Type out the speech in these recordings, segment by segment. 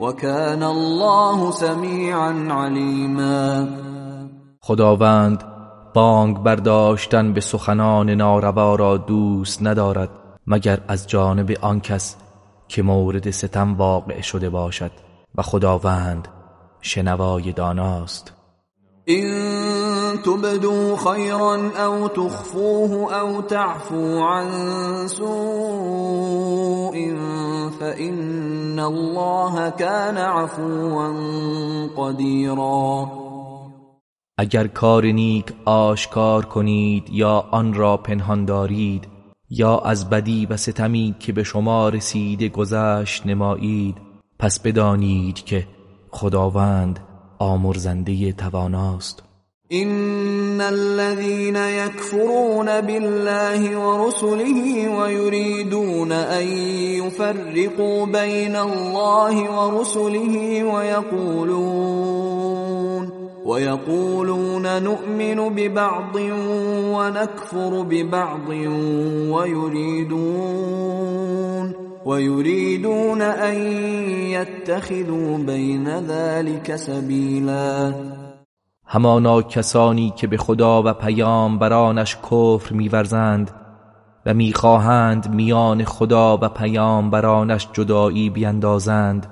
وكان الله سمیعا علیما خداوند بانگ برداشتن به سخنان ناروا را دوست ندارد مگر از جانب آن کس که مورد ستم واقع شده باشد. و خداوند شنوای داناست. إن تبدوا خيرا أو تخفوه أو تعفو عن سوء فإن الله كان عفوا قديرا. اگر کار نیک آشکار کنید یا آن را پنهان دارید یا از بدی و ستمی که به شما رسیده گذشت نمایید پس بدانید که خداوند آمرزنده تواناست. ان الذين يكفرون بالله ورسله ويريدون ان يفرقوا بين الله ورسله ويقولون ويقولون نؤمن ببعض ونكفر ببعض ويريدون ويريدون ان يتخذوا بين ذلك سبيلا. همانا کسانی که به خدا و پیامبرانش کفر میورزند و می‌خواهند میان خدا و پیامبرانش جدایی بیندازند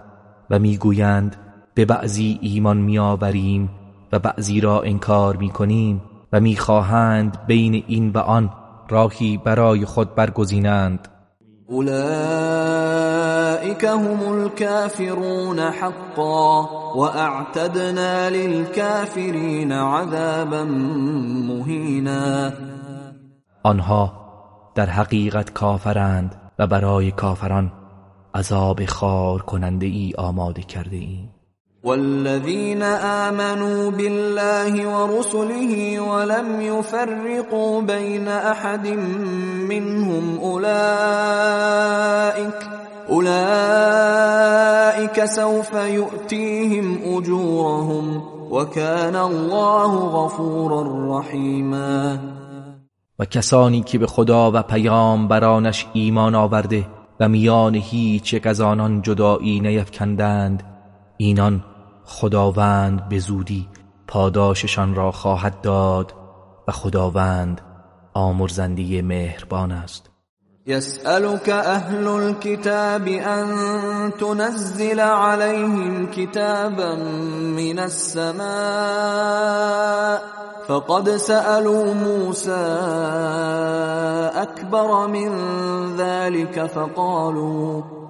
و می‌گویند به بعضی ایمان میآوریم و بعضی را انکار می‌کنیم و می‌خواهند بین این و آن راهی برای خود برگزینند. اولئك هم الكافرون حقا واعتدنا للكافرين عذابا مهینا آنها در حقیقت کافرند و برای کافران عذاب خار کننده ای آماده کرده ایم والذين آمنوا بالله ورسله ولم يفرقوا بين أحد منهم أولئك أولئك سوف يؤتيهم أجورهم وكان الله غفورا رحيما. و کسانی که به خدا و پیامبرانش ایمان آورده و میان هیچ یک از آنان جدایی نیفکندند اینان خداوند به زودی پاداششان را خواهد داد و خداوند آمرزنده مهربان است. يسألك اهل الكتاب ان تنزل عليهم كتابا من السماء فقد سألوا موسى اكبر من ذلك فقالوا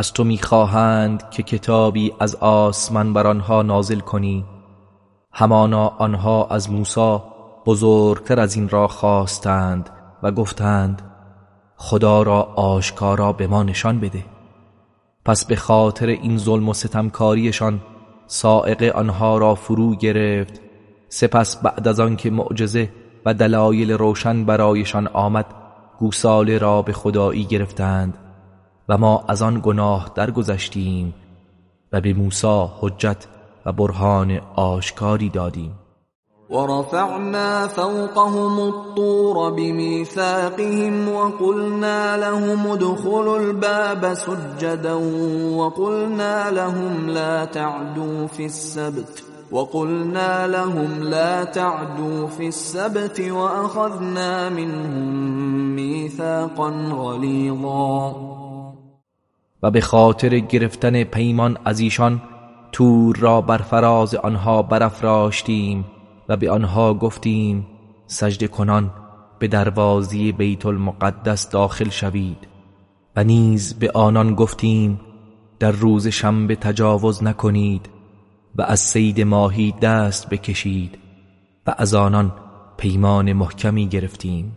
از تو می‌خواهند که کتابی از آسمان بر آنها نازل کنی. همانا آنها از موسی بزرگتر از این را خواستند و گفتند خدا را آشکارا به ما نشان بده. پس به خاطر این ظلم و ستمکاریشان سائق آنها را فرو گرفت. سپس بعد از آنکه معجزه و دلایل روشن برایشان آمد گوساله را به خدایی گرفتند. و ما از آن گناه درگذشتیم و به موسی حجت و برهان آشکاری دادیم. ورفعنا فوقهم الطور بميثاقهم وقلنا لهم ادخلوا الباب سجدا وقلنا لهم لا تعدوا في السبت وقلنا لهم لا تعدوا في السبت وأخذنا منهم ميثاقا غليظا. و به خاطر گرفتن پیمان از ایشان تور را بر فراز آنها برافراشتیم و به آنها گفتیم سجده کنان به دروازی بیت المقدس داخل شوید. و نیز به آنان گفتیم در روز شنبه تجاوز نکنید و از سید ماهی دست بکشید و از آنان پیمان محکمی گرفتیم.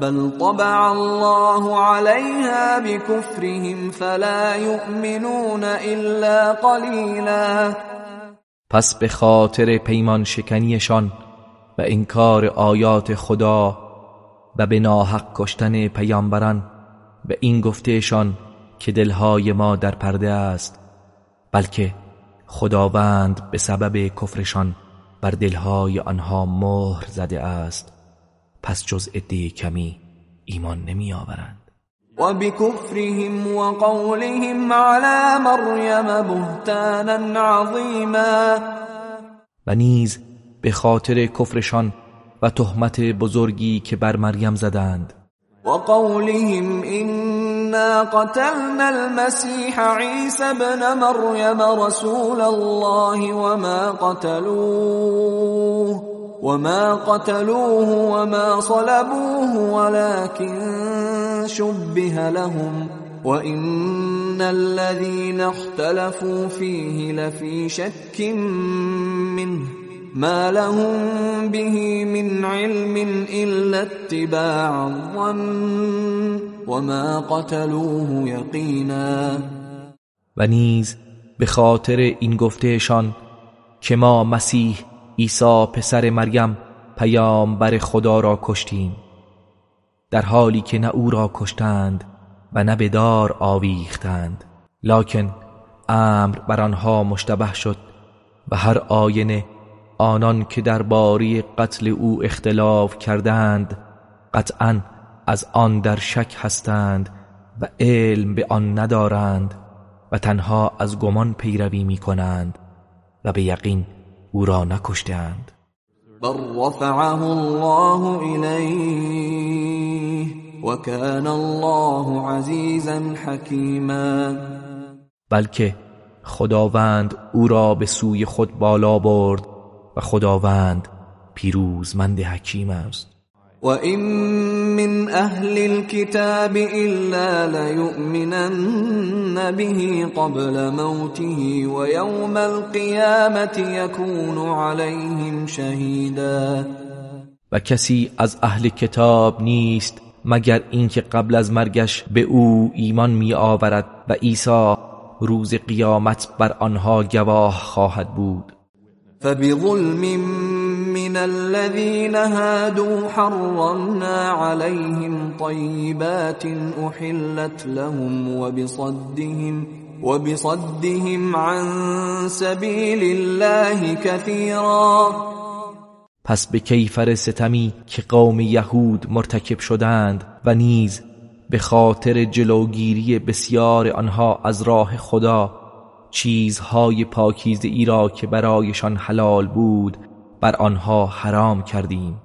بل طبع الله عليها بكفرهم فلا يؤمنون الا قليلا. پس به خاطر پیمان شکنیشان و انکار آیات خدا و به ناحق کشتن پیامبران و این گفتهشان که دلهای ما در پرده است بلکه خداوند به سبب کفرشان بر دلهای آنها مهر زده است. پس جز عده کمی ایمان نمی آورند. و بکفرهم و قولهم على مریم بهتانا عظیما. و نیز به خاطر کفرشان و تهمت بزرگی که بر مریم زدند. و قولهم إنا قتلنا المسيح عيسى ابن مريم رسول الله وما قتلوه. وما قتلوه وما صلبوه ولكن شبه لهم وإن الذين اختلفوا فيه لفي شك منه ما لهم به من علم إلا اتباع الظن وما قتلوه یقینا و نیز به خاطر این گفتهشان که ما مسیح عیسی پسر مریم پیامبر خدا را کشتیم در حالی که نه او را کشتند و نه به دار آویختند. لکن امر بر آنها مشتبه شد و هر آینه آنان که در باری قتل او اختلاف کردند قطعا از آن در شک هستند و علم به آن ندارند و تنها از گمان پیروی می کنند و به یقین او را نکشتند بل رفعه الله الیه و کان الله عزیزا حکیما بلکه خداوند او را به سوی خود بالا برد و خداوند پیروزمند حکیم است. وَإِن من أهل الكتاب إلا ليؤمنن به قبل موته ويوم القيامة يكون عليهم شهيدا. و کسی از اهل کتاب نیست مگر اینکه قبل از مرگش به او ایمان می آورد و عیسی روز قیامت بر آنها گواه خواهد بود. فبظلم من الذين هادوا حرمنا عليهم طيبات أحلت لهم وبصدهم وبصدهم عن سبيل الله كثيرا. پس به کیفر ستمی که قوم یهود مرتکب شدند و نیز به خاطر جلوگیری بسیار آنها از راه خدا چیزهای پاکیزه ای را که برایشان حلال بود بر آنها حرام کردیم.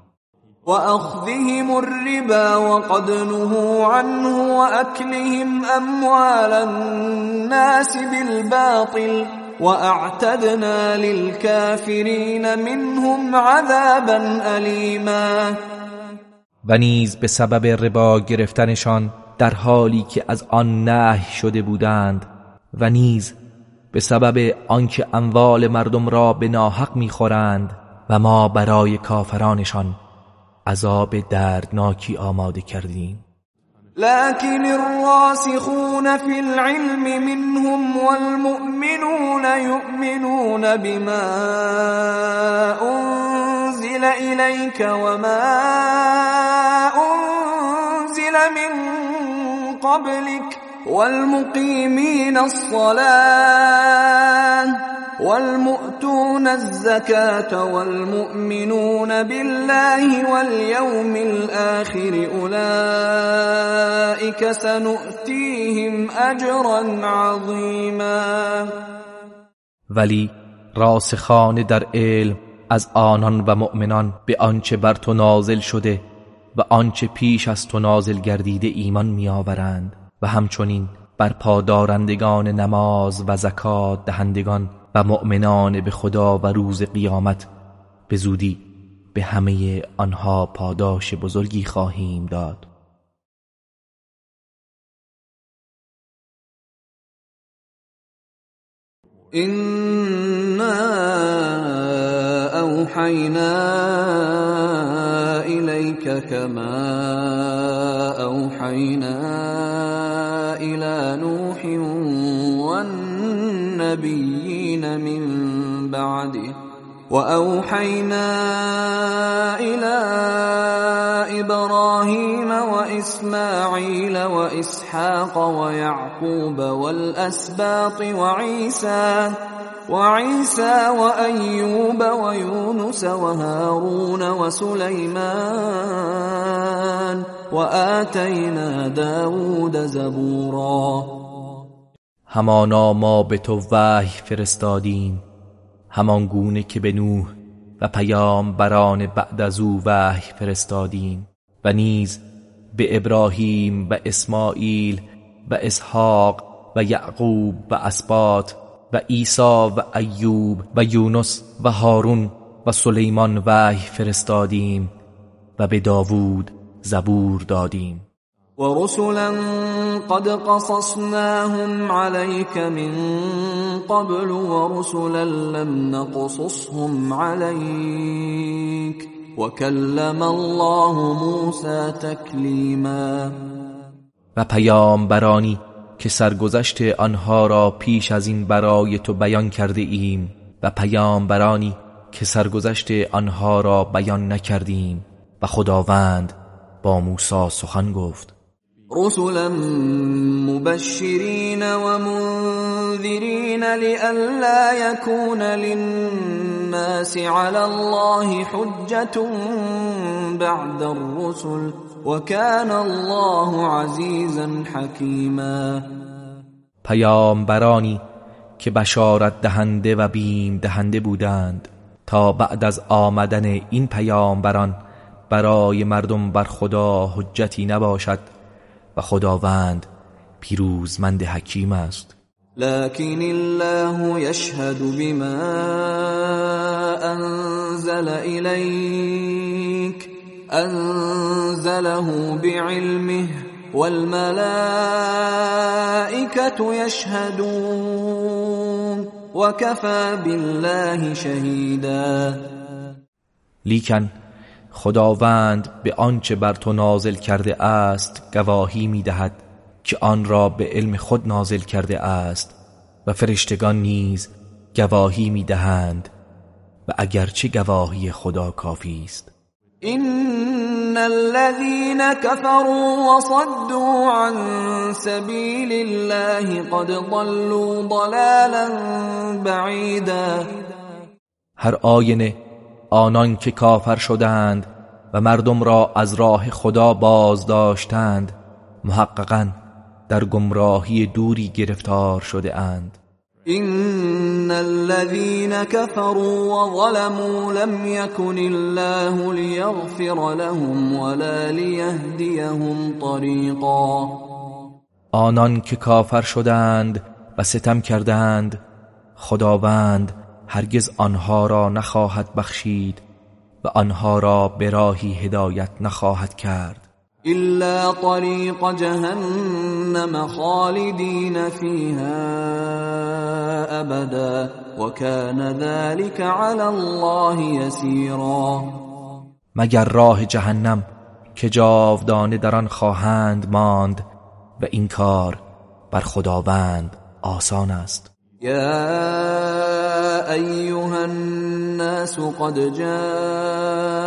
و اخذهم الربا وقد نهوا عنه واكلهم اموال الناس بالباطل واعتدنا للكافرين منهم عذابا الیما و نیز به سبب ربا گرفتنشان در حالی که از آن نهی شده بودند و نیز به سبب آنکه اموال مردم را به ناحق می‌خورند و ما برای کافرانشان عذاب دردناکی آماده کردیم. لكن الراسخون في العلم منهم والمؤمنون يؤمنون بما أنزل إليك وما أنزل من قبلك والمقيمين الصلاة والمؤتون الزكاة والمؤمنون بالله واليوم الآخر أولئك سنؤتيهم أجرا عظيما. ولی راسخان در علم از آنان و مؤمنان به آنچه بر تو نازل شده و آنچه پیش از تو نازل گردیده ایمان میآورند و همچنین بر پادارندگان نماز و زکات دهندگان و مؤمنان به خدا و روز قیامت به زودی به همه آنها پاداش بزرگی خواهیم داد. إنا أوحينا إليك كما أوحينا إلى نوح المؤمنين من بعده. وأوحينا إلى إبراهيم وإسماعيل وإسحاق ويعقوب والأسباط وعيسى وعيسى وأيوب ويونس وهارون وسليمان وآتينا داود زبورا. همانا ما به تو وحی فرستادیم همان گونه که به نوح و پیام بران بعد از او وحی فرستادیم و نیز به ابراهیم و اسماعیل و اسحاق و یعقوب و اسبات و عیسی و ایوب و یونس و هارون و سلیمان وحی فرستادیم و به داوود زبور دادیم. ورسلا قد قصصناهم عليك من قبل ورسلا لم نقصصهم عليك وكلم الله موسى تكليما. و پیامبرانی که سرگذشت آنها را پیش از این برای تو بیان کرده ایم و پیامبرانی که سرگذشت آنها را بیان نکردیم و خداوند با موسی سخن گفت. رسلا مبشرين ومنذرين لئلا يكون للناس على الله حجة بعد الرسل وكان الله عزيزا حكيما پیامبرانی که بشارت دهنده و بیم دهنده بودند تا بعد از آمدن این پیامبران برای مردم بر خدا حجتی نباشد. و خداوند پیروزمند حکیم است. لكن الله يشهد بما انزل اليك انزله بعلمه والملائكه يشهدون وكفى بالله شهيدا لیکن خداوند به آنچه بر تو نازل کرده است گواهی می‌دهد که آن را به علم خود نازل کرده است و فرشتگان نیز گواهی می‌دهند و اگرچه گواهی خدا کافی است. ان الذين كفروا وصدوا عن سبيل الله قد ضلوا ضلالا بعيدا. هر آینه آنان که کافر شدند و مردم را از راه خدا باز داشتند محققا در گمراهی دوری گرفتار شده اند. ان الذين كفروا وظلموا لم يكن الله ليغفر لهم ولا ليهديهم طريقا. آنان که کافر شدند و ستم کردند خداوند هرگز آنها را نخواهد بخشید و آنها را به راهی هدایت نخواهد کرد. الا طریق جهنم خالدین فیها ابدا وكان ذلك على الله يسيرا. مگر راه جهنم که جاودانه در آن خواهند ماند و این کار بر خداوند آسان است؟ يا أيها الناس قد جاءكم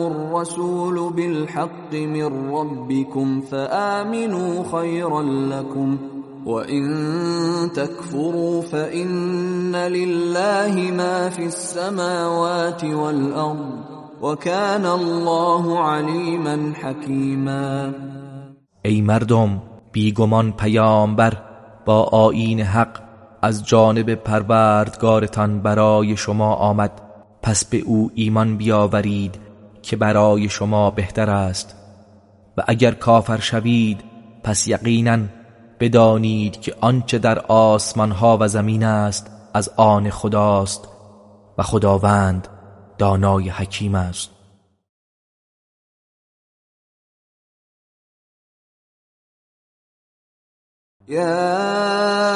الرسول بالحق من ربكم فآمنوا خيرا لكم وإن تكفروا فإن لله ما في السماوات والأرض وكان الله عليما حكيما. ای مردم بیگمان پیامبر با آیین حق از جانب پروردگارتان برای شما آمد. پس به او ایمان بیاورید که برای شما بهتر است. و اگر کافر شوید پس یقینا بدانید که آنچه در آسمان ها و زمین است از آن خداست و خداوند دانای حکیم است. يا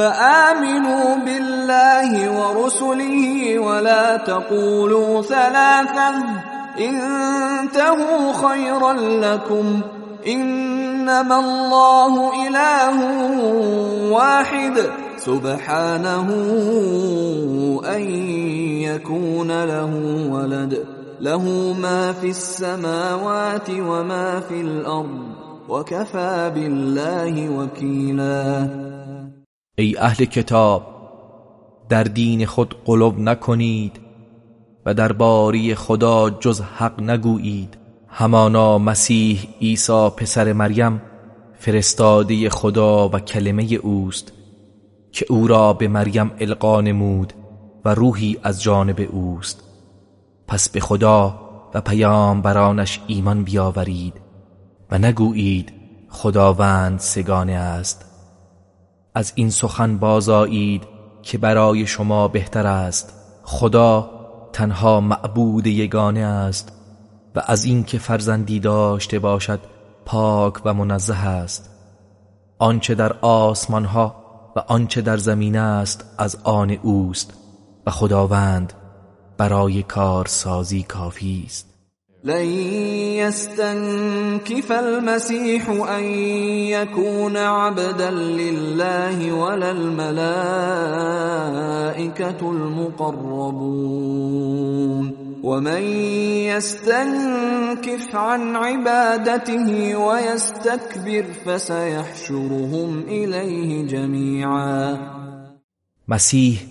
فآمنوا بالله ورسله ولا تقولوا ثلاثة. انتهوا خيرا لكم. إنما الله إله واحد. سبحانه أن يكون له ولد. له ما في السماوات وما في الأرض. وكفى بالله وكيلا. ای اهل کتاب در دین خود قلوب نکنید و در باری خدا جز حق نگویید. همانا مسیح عیسی پسر مریم فرستاده خدا و کلمه اوست که او را به مریم القا نمود و روحی از جانب اوست. پس به خدا و پیامبرانش ایمان بیاورید و نگویید خداوند سگانه است. از این سخن بازایید که برای شما بهتر است. خدا تنها معبود یگانه است و از اینکه فرزندی داشته باشد پاک و منزه است. آنچه در آسمان ها و آنچه در زمین است از آن اوست و خداوند برای کار سازی کافی است. لن يستنكف المسيح أن يكون عبدا لله ولا الملائكة المقربون. ومن يستنكف عن عبادته ويستكبر فسيحشرهم إليه جميعا. مسیح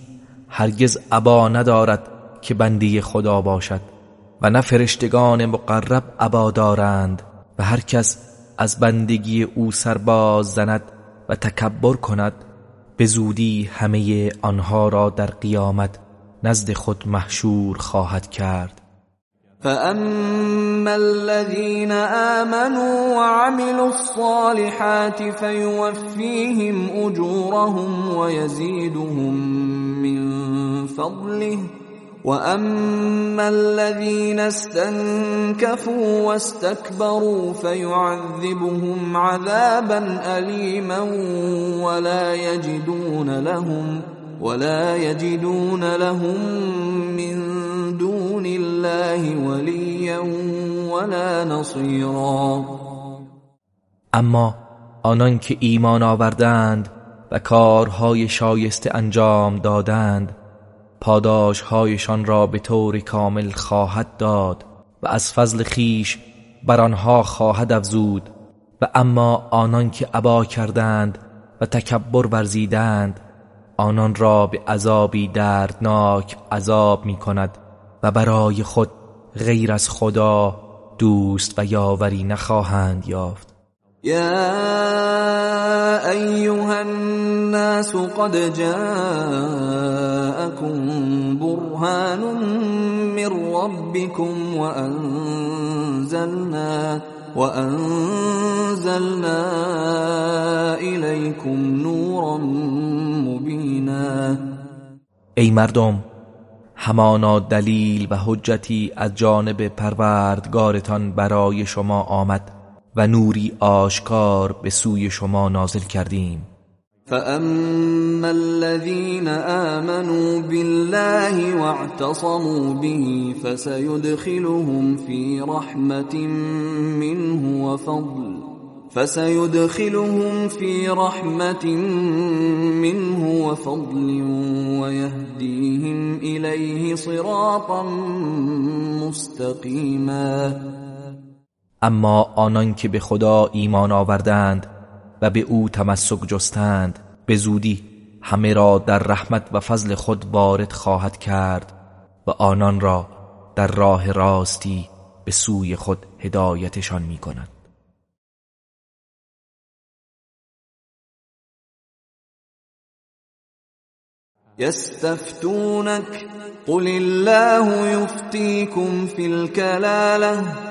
هرگز ابا ندارد که بندی خدا باشد. و نه فرشتگان مقرب عبا دارند و هر کس از بندگی او سرباز زند و تکبر کند به زودی همه آنها را در قیامت نزد خود محشور خواهد کرد. فأما الذين آمنوا وعملوا الصالحات فيوفيهم أجورهم ويزيدهم من فضله واما الذين استنكفوا واستكبروا فيعذبهم عذابا اليما ولا يجدون لهم ولا يجدون لهم من دون الله وليا ولا نصيرا. اما آنان که ایمان آوردند و کارهای شایسته انجام دادند پاداشهایشان را به طور کامل خواهد داد و از فضل خیش بر آنها خواهد افزود و اما آنان که ابا کردند و تکبر ورزیدند آنان را به عذابی دردناک عذاب می کند و برای خود غیر از خدا دوست و یاوری نخواهند یافت. يا ايها الناس قد جاءكم برهان من ربكم وانزلنا وانزلنا اليكم نورا مبینا ای مردم همانا دلیل و حجتی از جانب پروردگارتان برای شما آمد. و نوری آشکار به سوی شما نازل کردیم. فأما الذين آمنوا بالله واعتصموا به فسيدخلهم في رحمة منه وفضل فسيدخلهم في رحمة منه وفضل ويهديهم إليه صراطا مستقيما اما آنان که به خدا ایمان آوردند و به او تمسک جستند به زودی همه را در رحمت و فضل خود وارد خواهد کرد و آنان را در راه راستی به سوی خود هدایتشان می کند قل الله يفتيكم في الكلاله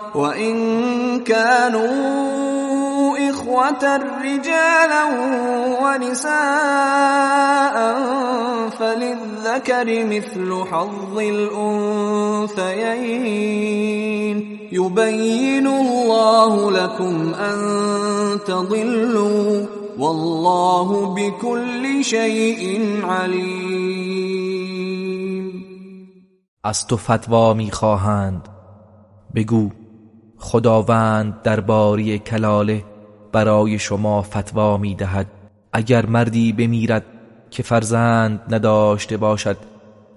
وإن كانوا إخوة رجالا ونساء فللذكر مثل حظ الأنثيين. يبين الله لكم أن تضلوا والله بكل شيء عليم. از تو فتوا میخواهند. بگو. خداوند درباره کلاله برای شما فتوا می دهد اگر مردی بمیرد که فرزند نداشته باشد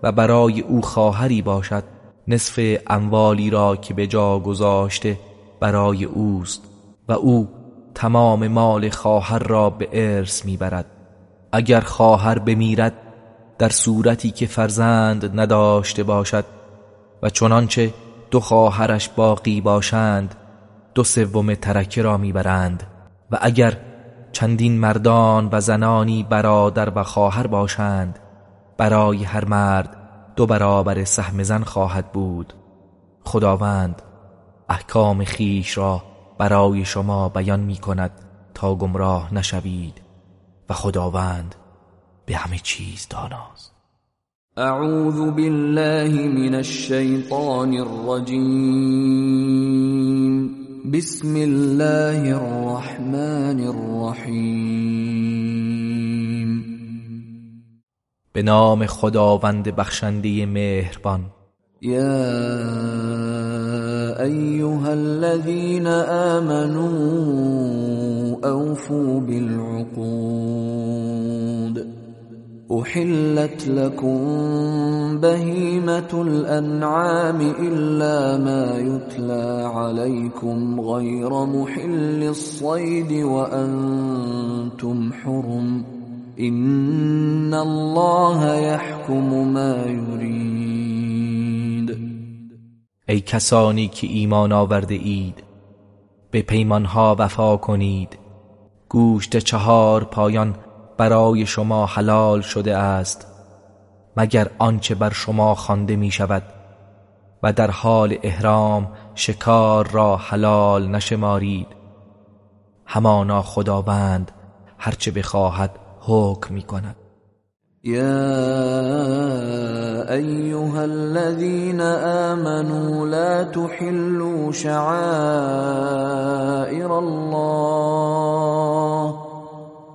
و برای او خواهری باشد نصف اموالی را که به جا گذاشته برای اوست و او تمام مال خواهر را به ارث می‌برد. اگر خواهر بمیرد در صورتی که فرزند نداشته باشد و چنانچه دو خواهرش باقی باشند دو سوم ترکه را می‌برند. و اگر چندین مردان و زنانی برادر و خواهر باشند برای هر مرد دو برابر سهم زن خواهد بود. خداوند احکام خیش را برای شما بیان می کند تا گمراه نشوید. و خداوند به همه چیز داناست. اعوذ بالله من الشیطان الرجیم بسم الله الرحمن الرحیم به نام خداوند بخشنده مهربان. یا ایها الذين آمنوا اوفوا بالعقود. احلت لكم بهيمة الانعام الا ما يتلى عليكم غير محل الصيد وانتم حرم ان الله يحكم ما يريد. ای کسانی که ایمان آورده اید به پیمانها وفا کنید. گوشت چهار پایان برای شما حلال شده است مگر آنچه بر شما خوانده می شود و در حال احرام شکار را حلال نشمارید. همانا خداوند هرچه بخواهد حکم می کند يا ايها الذين امنوا لا تحلوا شعائر الله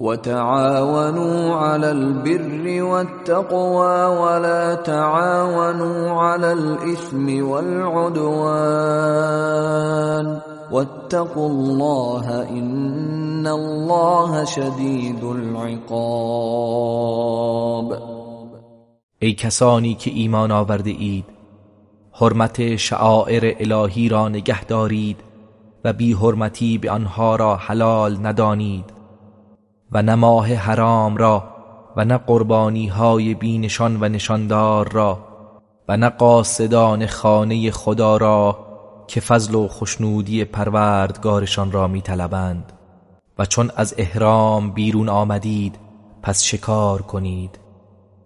وتعاونوا على البر والتقوى ولا تعاونوا على الإثم والعدوان واتقوا الله إن الله شدید العقاب. ای کسانی که ایمان آورده اید حرمت شعائر الهی را نگه دارید و بی حرمتی به آنها را حلال ندانید. و نه ماه حرام را و نه قربانی های بینشان و نشاندار را و نه قاصدان خانه خدا را که فضل و خشنودی پروردگارشان را میطلبند. و چون از احرام بیرون آمدید پس شکار کنید.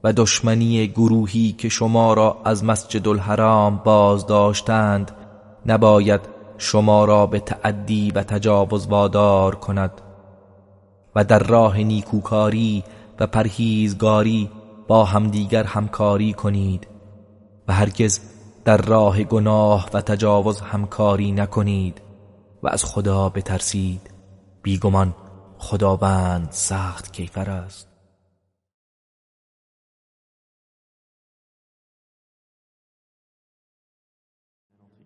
و دشمنی گروهی که شما را از مسجد الحرام باز داشتند نباید شما را به تعدی و تجاوز وادار کند. و در راه نیکوکاری و پرهیزگاری با همدیگر همکاری کنید و هرگز در راه گناه و تجاوز همکاری نکنید و از خدا بترسید. بیگمان خداوند سخت کیفر است.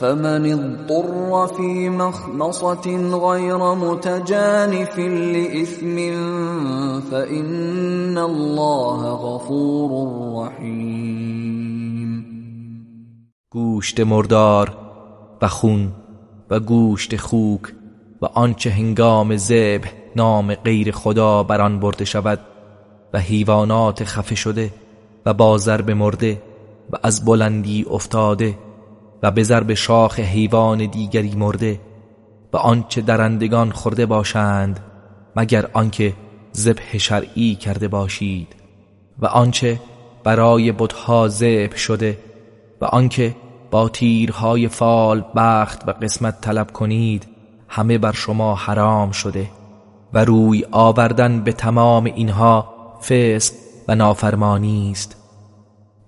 فمن اضطر في مخمصة غير متجانف لإثم فإن الله غفور رحیم گوشت مردار و خون و گوشت خوک و آنچه هنگام ذبح نام غیر خدا بر آن برده شود و حیوانات خفه شده و با ضرب مرده و از بلندی افتاده و به ضرب شاخ حیوان دیگری مرده و آنچه درندگان خورده باشند مگر آنکه ذبح شرعی کرده باشید و آنچه برای بتها ذبح شده و آنکه با تیرهای فال بخت و قسمت طلب کنید همه بر شما حرام شده و روی آوردن به تمام اینها فسق و نافرمانی است.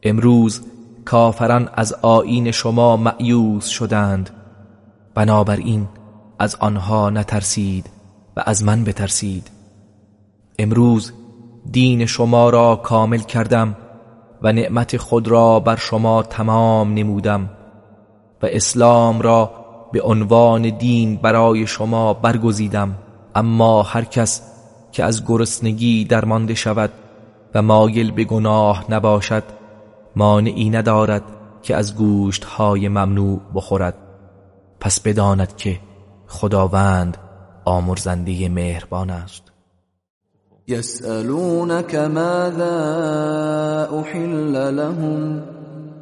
امروز کافران از آیین شما معیوز شدند. بنابراین از آنها نترسید و از من بترسید. امروز دین شما را کامل کردم و نعمت خود را بر شما تمام نمودم و اسلام را به عنوان دین برای شما برگزیدم. اما هر کس که از گرسنگی درمانده شود و مایل به گناه نباشد مانعی ندارد که از گوشت های ممنوع بخورد. پس بداند که خداوند آمرزنده مهربان است. یسألونك ماذا احل لهم؟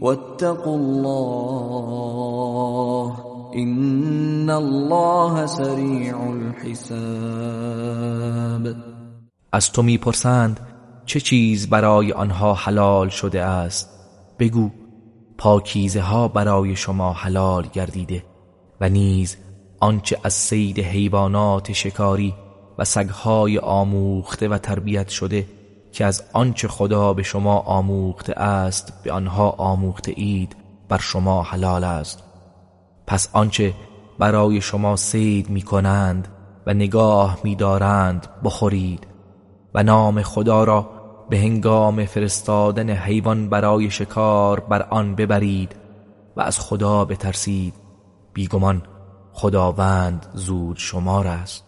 واتقوا الله ان الله سریع الحساب. از تو می‌پرسند چه چیز برای آنها حلال شده است؟ بگو پاکیزه ها برای شما حلال گردیده و نیز آنچه از سید حیوانات شکاری و سگهای آموخته و تربیت شده که از آنچه خدا به شما آموخته است به آنها آموخته اید بر شما حلال است. پس آنچه برای شما سید می کنند و نگاه می دارند بخورید. و نام خدا را به هنگام فرستادن حیوان برای شکار بر آن ببرید و از خدا بترسید. بیگمان خداوند زود شمار است.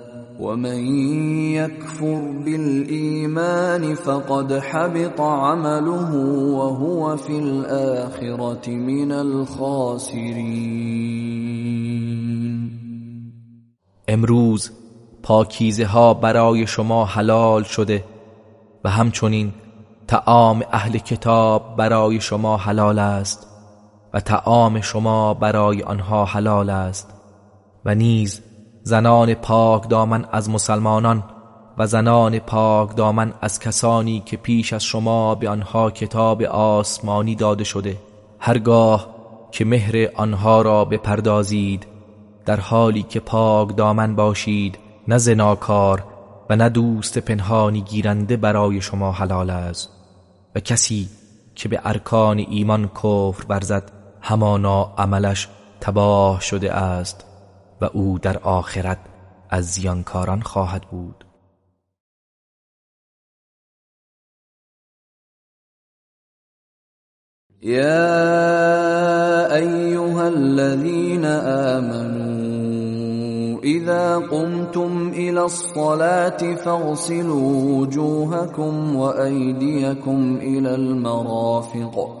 ومن يكفر بالايمان فقد حبط عمله وهو في الاخره من الخاسرين. امروز پاکیزه ها برای شما حلال شده و همچنین تعام اهل کتاب برای شما حلال است و تعام شما برای آنها حلال است و نیز زنان پاک دامن از مسلمانان و زنان پاک دامن از کسانی که پیش از شما به آنها کتاب آسمانی داده شده. هرگاه که مهر آنها را بپردازید در حالی که پاک دامن باشید نه زناکار و نه دوست پنهانی گیرنده برای شما حلال است. و کسی که به ارکان ایمان کفر برزد همانا عملش تباه شده است. و او در آخرت از زیانکاران خواهد بود. یا ایها الذين آمنوا اذا قمتم الى الصلاة فاغسلوا وجوهكم وايديكم الى المرافق.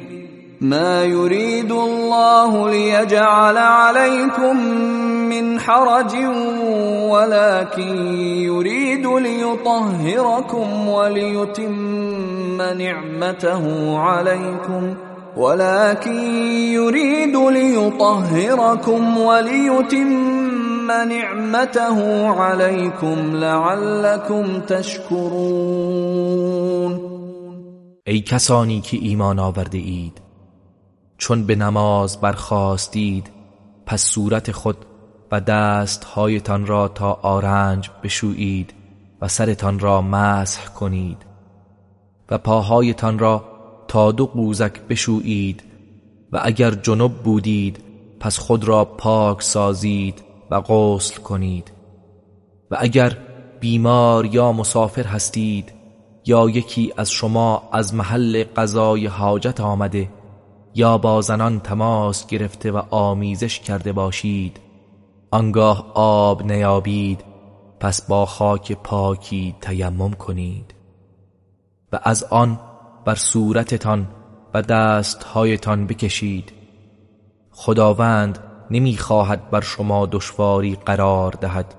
ما يريد الله ليجعل عليكم من حرج ولكن يريد ليطهركم وليتم نعمته عليكم ولكن يريد ليطهركم وليتم نعمته عليكم لعلكم تشكرون. ای کسانی که ایمان آورده اید چون به نماز برخواستید پس صورت خود و دستهایتان را تا آرنج بشویید و سرتان را مسح کنید و پاهایتان را تا دو قوزک بشویید و اگر جنب بودید پس خود را پاک سازید و غسل کنید و اگر بیمار یا مسافر هستید یا یکی از شما از محل قضای حاجت آمده یا با زنان تماس گرفته و آمیزش کرده باشید. آنگاه آب نیابید پس با خاک پاکی تیمم کنید. و از آن بر صورتتان و دستهایتان بکشید. خداوند نمی‌خواهد بر شما دشواری قرار دهد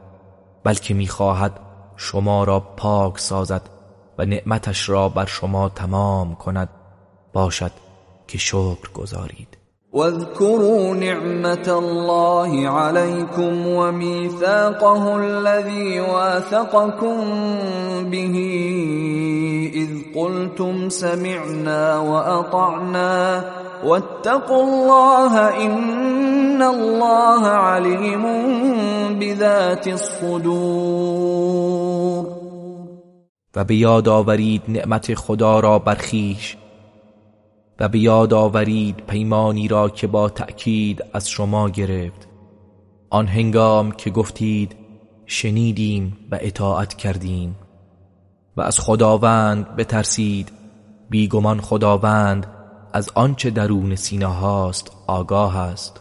بلکه می‌خواهد شما را پاک سازد و نعمتش را بر شما تمام کند. باشد که شکر گذارید. واذكروا نعمة الله عليكم وميثاقه الذي واثقكم به إذ قلتم سمعنا وأطعنا واتقوا الله إن الله عليم بذات الصدور. و به یاد آورید نعمت خدا را برخیش و به یاد آورید پیمانی را که با تأکید از شما گرفت. آن هنگام که گفتید شنیدیم و اطاعت کردیم. و از خداوند بترسید بیگمان خداوند از آنچه درون سینه هاست آگاه است.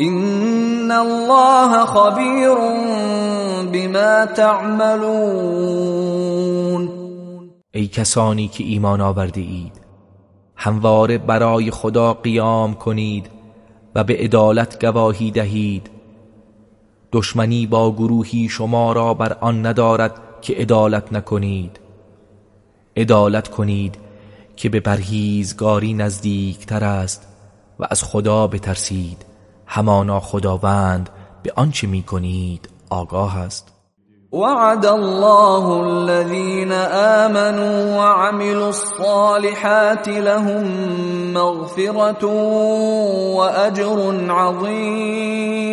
این الله خبیر بما تعملون. ای کسانی که ایمان آورده اید همواره برای خدا قیام کنید و به عدالت گواهی دهید. دشمنی با گروهی شما را بر آن ندارد که عدالت نکنید. عدالت کنید که به پرهیزگاری نزدیکتر است و از خدا بترسید. همانا خداوند به آنچه می کنید آگاه است. وعد الله الذين آمنوا وعملوا الصالحات لهم مغفرة وأجر عظیم.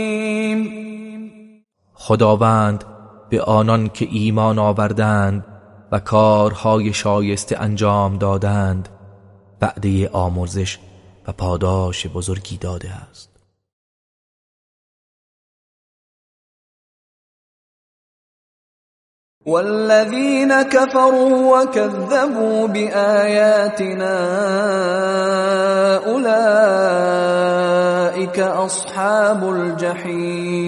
خداوند به آنان که ایمان آوردند و کارهای شایسته انجام دادند بعده آمرزش و پاداش بزرگی داده است. والذين كفروا وكذبوا بآياتنا أولئك أصحاب الجحیم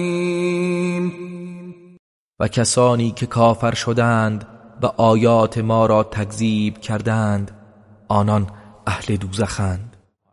و کسانی که کافر شدند و آیات ما را تکذیب کردند آنان اهل دوزخند.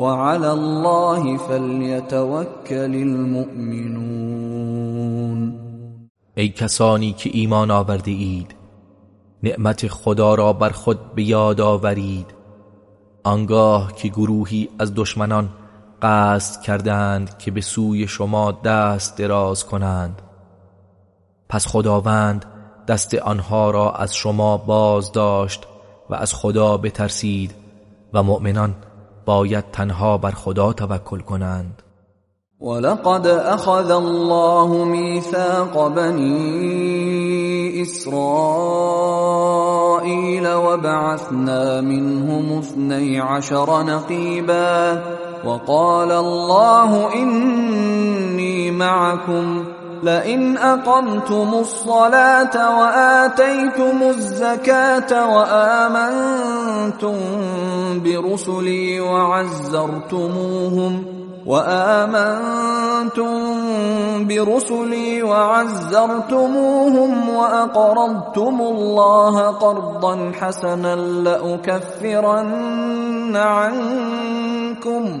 وعلى الله فليتوكل المؤمنون. ای کسانی که ایمان آورده اید نعمت خدا را بر خود به یاد آورید. آنگاه که گروهی از دشمنان قصد کردند که به سوی شما دست دراز کنند. پس خداوند دست آنها را از شما باز داشت و از خدا بترسید و مؤمنان باید تنها بر خدا توکل کنند. ولقد اخذ الله ميثاق بني اسرائيل وبعثنا منهم اثني عشر نقيبا وقال الله اني معكم لئن أقمتم الصلاة وآتيتم الزكاة وآمنتم برسلي وعزرتموهم وآمنتم برسلي وعزرتموهم وأقرضتم الله قرضا حسنا لأكفرن عنكم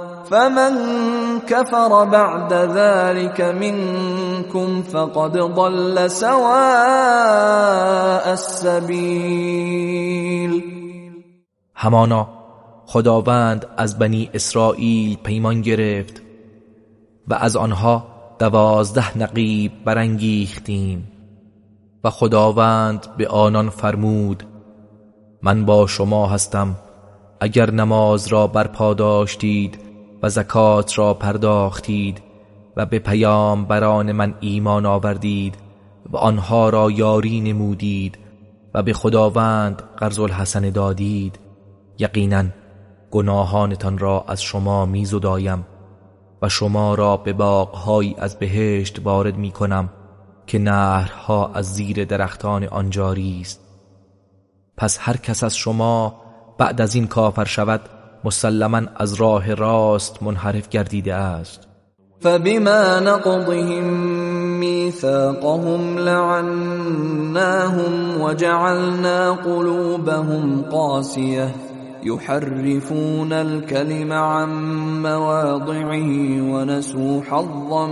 فمن كفر بعد ذلك منكم فقد ضل سواء السبيل همانا خداوند از بنی اسرائیل پیمان گرفت و از آنها دوازده نقیب برانگیختیم و خداوند به آنان فرمود من با شما هستم اگر نماز را برپا داشتید و زکات را پرداختید و به پیام بران من ایمان آوردید و آنها را یاری نمودید و به خداوند قرض الحسن دادید. یقینا گناهانتان را از شما میزدایم و شما را به باغهایی از بهشت وارد می کنم که نهرها از زیر درختان آن جاری است پس هر کس از شما بعد از این کافر شود مسلما از راه راست منحرف گردیده است. فبما نقضهم ميثاقهم لعناهم وجعلنا قلوبهم قاسية. يحرفون الكلم عن مواضعه ونسوا حظا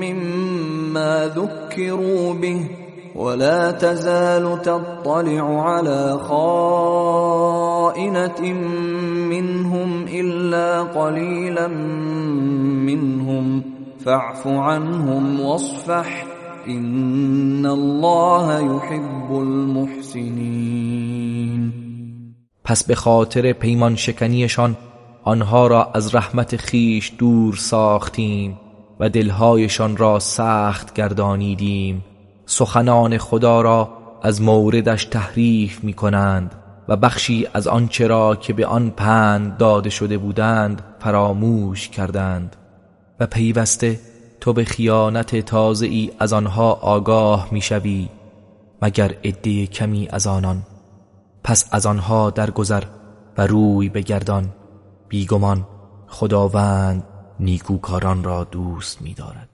مما ذكروا به. ولا تزال تطلع على خائنة منهم إلا قليلا منهم. فاعف عنهم واصفح. إن الله يحب المحسنين. پس به خاطر پیمان شکنیشان آنها را از رحمت خیش دور ساختیم و دلهایشان را سخت گردانیدیم. سخنان خدا را از موردش تحریف می کنند و بخشی از آنچه را که به آن پند داده شده بودند فراموش کردند. و پیوسته تو به خیانت تازه ای از آنها آگاه می‌شوی مگر عده کمی از آنان. پس از آنها درگذر و روی بگردان. بیگمان خداوند نیکوکاران را دوست می‌دارد.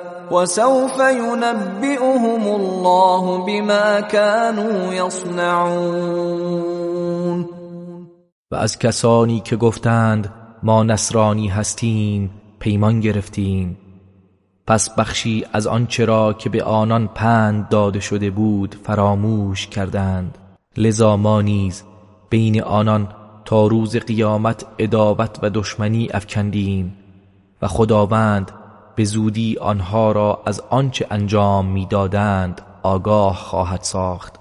وسوف ينبئهم الله بما كانوا يصنعون. و از کسانی که گفتند ما نصرانی هستیم پیمان گرفتیم. پس بخشی از آنچه را که به آنان پند داده شده بود فراموش کردند. لذا ما نیز بین آنان تا روز قیامت ادابت و دشمنی افکندیم. و خداوند به زودی آنها را از آنچه انجام می‌دادند آگاه خواهد ساخت.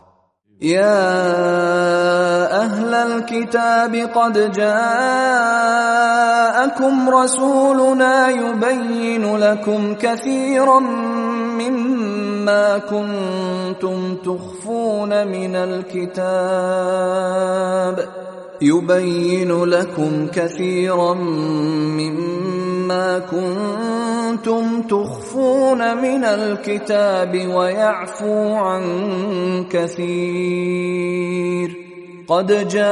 يا اهل الكتاب قد جاءكم رسولنا يبين لكم كثيرا مما كنتم تخفون من الكتاب. يبين لكم كثيرا مما كنتم تخفون من الكتاب ويعفو عن كثير. قد جاءكم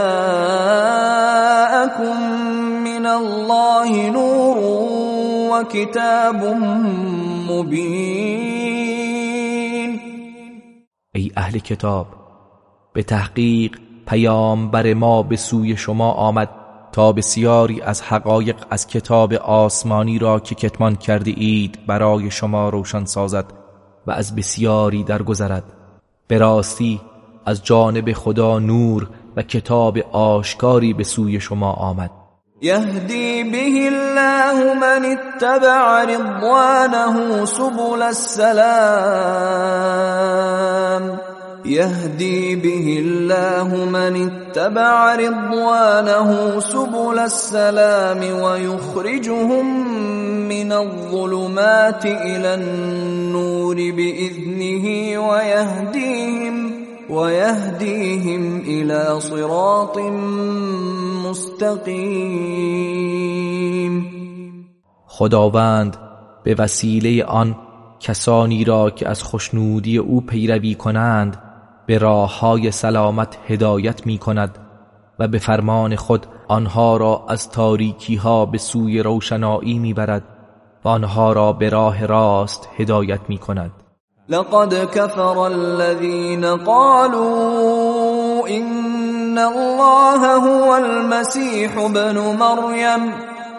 من الله نور وكتاب مبين. ای اهل کتاب به تحقیق پیامبر ما به سوی شما آمد. تا بسیاری از حقایق از کتاب آسمانی را که کتمان کرده اید برای شما روشن سازد و از بسیاری درگذرد. به راستی از جانب خدا نور و کتاب آشکاری به سوی شما آمد. یهدی به الله من اتبع رضوانه سبل السلام. يهدي به الله من اتبع رضوانه سبل السلام ويخرجهم من الظلمات الى النور باذنه ويهديهم ويهديهم الى صراط مستقیم خداوند به وسیله آن کسانی را که از خوشنودی او پیروی کنند به راه های سلامت هدایت می کند و به فرمان خود آنها را از تاریکی ها به سوی روشنایی می برد و آنها را به راه راست هدایت می کند لقد كفر الذين قالوا إن الله هو المسيح ابن مريم.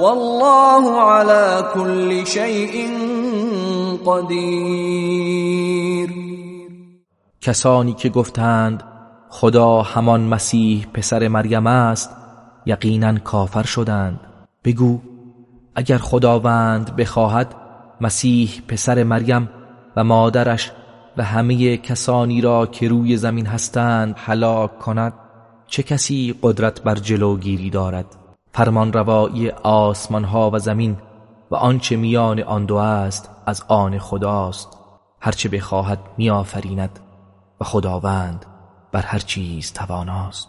والله على كل شيء قدیر کسانی که گفتند خدا همان مسیح پسر مریم است یقینا کافر شدند. بگو اگر خداوند بخواهد مسیح پسر مریم و مادرش و همه کسانی را که روی زمین هستند هلاک کند چه کسی قدرت بر جلوگیری دارد؟ فرمان روایی آسمان ها و زمین و آنچه میان آن دو است از آن خداست. هرچه بخواهد میآفریند و خداوند بر هر چیز تواناست.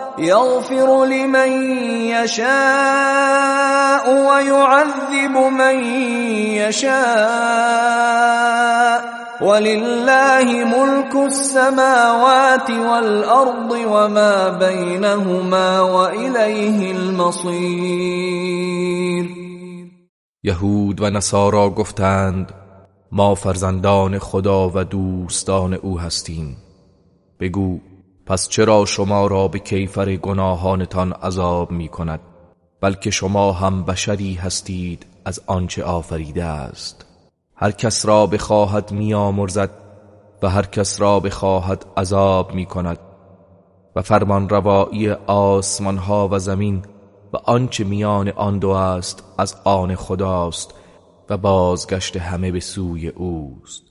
يغفر لمن يشاء ويعذب من يشاء. ولله ملك السماوات والأرض وما بينهما وإليه المصير. یهود و نصارا گفتند ما فرزندان خدا و دوستان او هستیم. بگو پس چرا شما را به کیفر گناهانتان عذاب می کند؟ بلکه شما هم بشری هستید از آنچه آفریده است. هر کس را بخواهد میامرزد و هر کس را بخواهد عذاب می کند. و فرمان روایی آسمان ها و زمین و آنچه میان آن دو است از آن خداست و بازگشت همه به سوی اوست.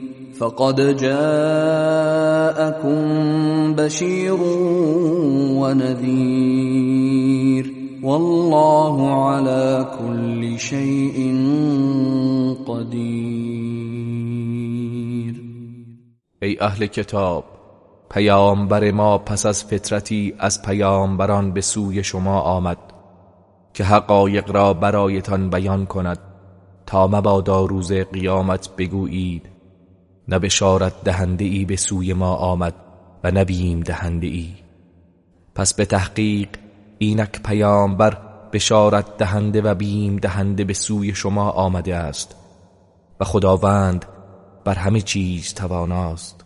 فقد جاءكم بشير ونذير. والله على كل شيء قدير. ای اهل کتاب پیامبر ما پس از فطرتی از پیامبران به سوی شما آمد که حقایق را برایتان بیان کند تا مبادا روز قیامت بگویید نه بشارت دهنده ای به سوی ما آمد و نبیم دهنده ای پس به تحقیق اینک پیامبر بشارت دهنده و بیم دهنده به سوی شما آمده است و خداوند بر همه چیز تواناست.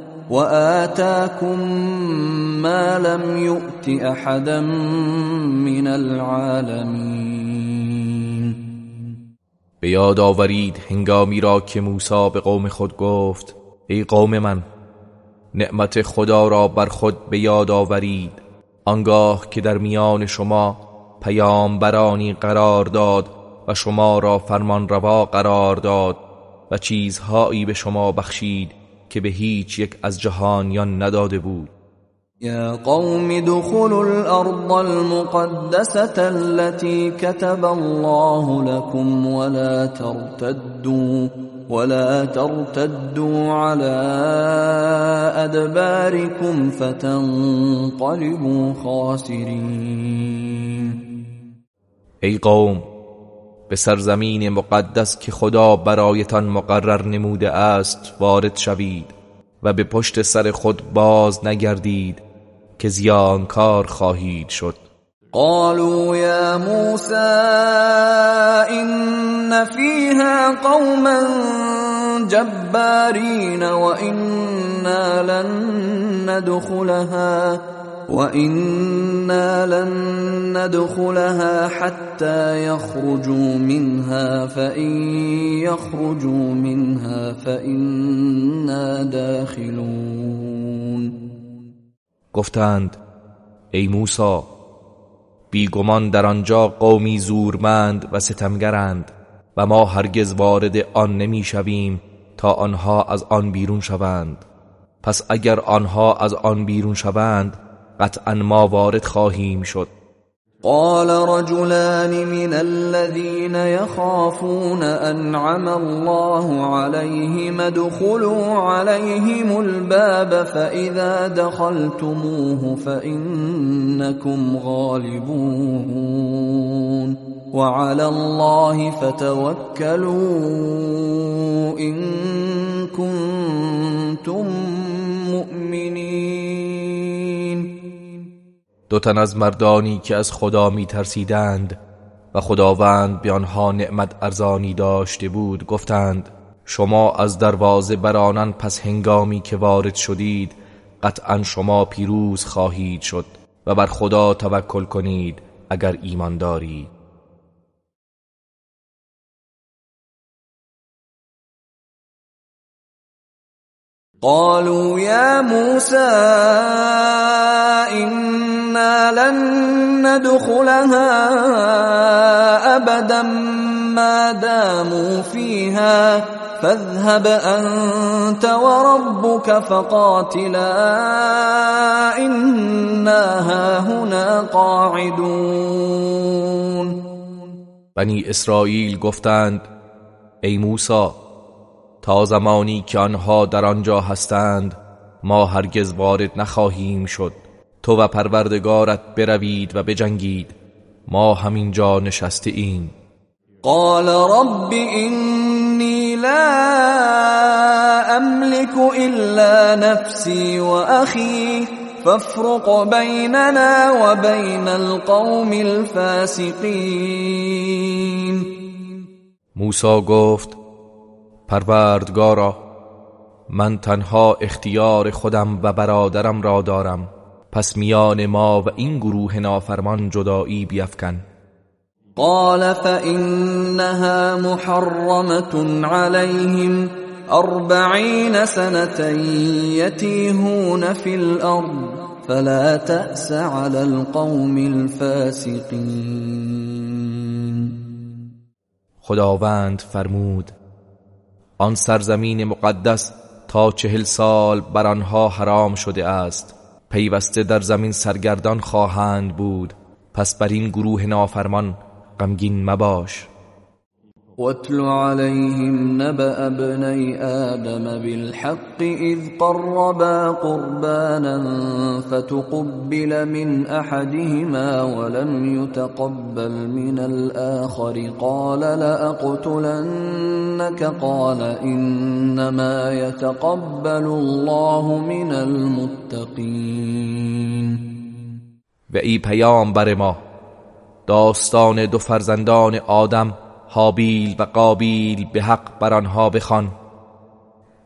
وآتاكم ما لم يؤت أحدا من العالمين. به یاد آورید هنگامی را که موسی به قوم خود گفت ای قوم من نعمت خدا را بر خود به یاد آورید. آنگاه که در میان شما پیامبرانی قرار داد و شما را فرمان روا قرار داد و چیزهایی به شما بخشید که به هیچ یک از جهانیان نداده بود. یا قوم دخلوا الارض المقدسة التي كتب الله لكم ولا ترتدوا ولا ترتدوا على ادباركم فتنقلبوا خاسرین ای قوم به سرزمین مقدس که خدا برایتان مقرر نموده است وارد شوید و به پشت سر خود باز نگردید که زیانکار خواهید شد. قالوا يا موسى إن فيها قوما جبارين وإنا لن ندخلها. وإنا لن ندخلها حتى يخرجوا منها فإن يخرجوا منها فإنا داخلون. گفتند ای موسی بیگمان در آنجا قومی زورمند و ستمگرند و ما هرگز وارد آن نمی‌شویم تا آنها از آن بیرون شوند. پس اگر آنها از آن بیرون شوند قطعا ما وارد خواهیم شد. قال رجلان من الذين يخافون أنعم الله عليهم ادخلوا عليهم الباب فإذا دخلتموه فإنكم غالبون. وعلى الله فتوكلوا إن كنتم دو تن از مردانی که از خدا می ترسیدند و خداوند به آنها نعمت ارزانی داشته بود گفتند شما از دروازه برانن پس هنگامی که وارد شدید قطعا شما پیروز خواهید شد و بر خدا توکل کنید اگر ایمان دارید. قالوا يا موسى إنا لن ندخلها أبدا ما داموا فيها. فاذهب أنت وربك فقاتلا إنا هاهنا قاعدون. بنی اسرائیل گفتند ای موسی تا زمانی که آنها در آنجا هستند ما هرگز وارد نخواهیم شد. تو و پروردگارت بروید و بجنگید. ما همینجا نشسته ایم قال رب إني لا أملك إلا نفسي وأخي فافرق بيننا وبين القوم الفاسقين. موسی گفت پروردگارا من تنها اختیار خودم و برادرم را دارم. پس میان ما و این گروه نافرمان جدایی بیفکن. قال فإنها محرمة عليهم أربعين سنة يتيهون في الأرض فلا تأس على القوم الفاسقين. خداوند فرمود آن سرزمین مقدس تا چهل سال بر آنها حرام شده است. پیوسته در زمین سرگردان خواهند بود. پس بر این گروه نافرمان غمگین مباش. واتل عليهم نبأ ابني آدم بالحق إذ قربا قربانا فتقبل من أحدهما ولم يتقبل من الآخر. قال لأقتلنك؟ قال إنما يتقبل الله من المتقين. و ای پیامبر ما داستان دو فرزندان آدم حابیل و قابیل به حق بر آنها بخوان.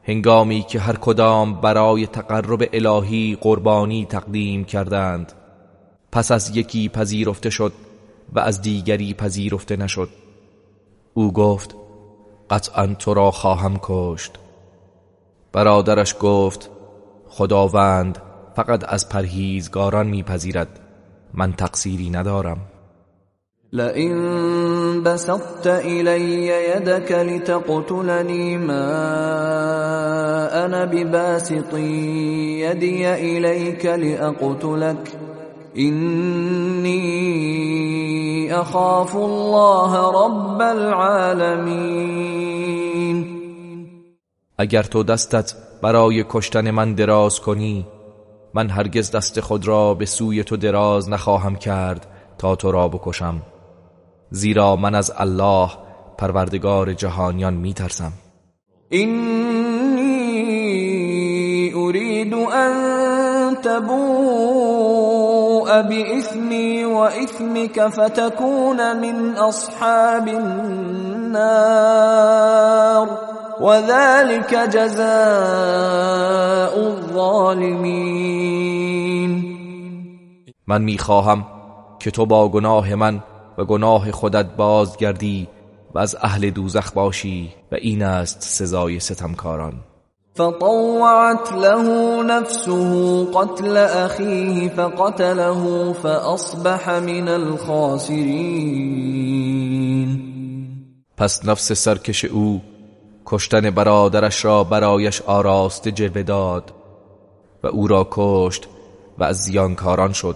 هنگامی که هر کدام برای تقرب الهی قربانی تقدیم کردند پس از یکی پذیرفته شد و از دیگری پذیرفته نشد. او گفت قطعا تو را خواهم کشت. برادرش گفت خداوند فقط از پرهیزگاران میپذیرد من تقصیری ندارم. لئن بسطت إلي يدك لتقتلني ما أنا بباسط يدي إليك لأقتلك. إني أخاف الله رب العالمين. اگر تو دستت برای کشتن من دراز کنی من هرگز دست خود را به سوی تو دراز نخواهم کرد تا تو را بکشم. زیرا من از الله پروردگار جهانیان میترسم. اینی اريد ان تبوء بإثمي وإثمك فتكون من اصحاب النار وذلك جزاء الظالمین من می‌خواهم که تو با گناه من و گناه خودت بازگردی و از اهل دوزخ باشی و این است سزای ستمکاران. فطوعت له نفسه قتل اخیه فقتله فاصبح من الخاسرین. پس نفس سرکش او کشتن برادرش را برایش آراسته جلوه داد و او را کشت و از زیانکاران شد.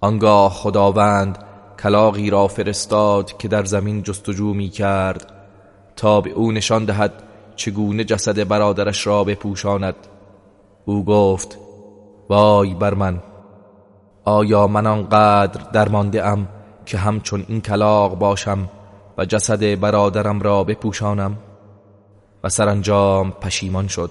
آنگاه خداوند کلاغی را فرستاد که در زمین جستجو می کرد تا به او نشان دهد چگونه جسد برادرش را بپوشاند. او گفت وای بر من! آیا من آنقدر درمانده ام که همچون این کلاغ باشم و جسد برادرم را بپوشانم؟ و سرانجام پشیمان شد.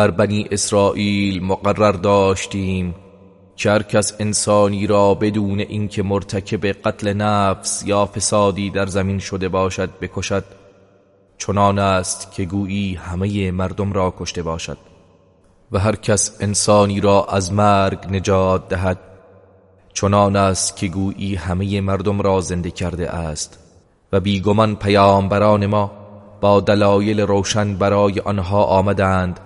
بر بنی اسرائیل مقرر داشتیم. که هر کس انسانی را بدون اینکه مرتکب قتل نفس یا فسادی در زمین شده باشد بکشد چنان است که گویی همه مردم را کشته باشد و هر کس انسانی را از مرگ نجات دهد. چنان است که گویی همه مردم را زنده کرده است و بیگمان پیامبران ما با دلایل روشن برای آنها آمدند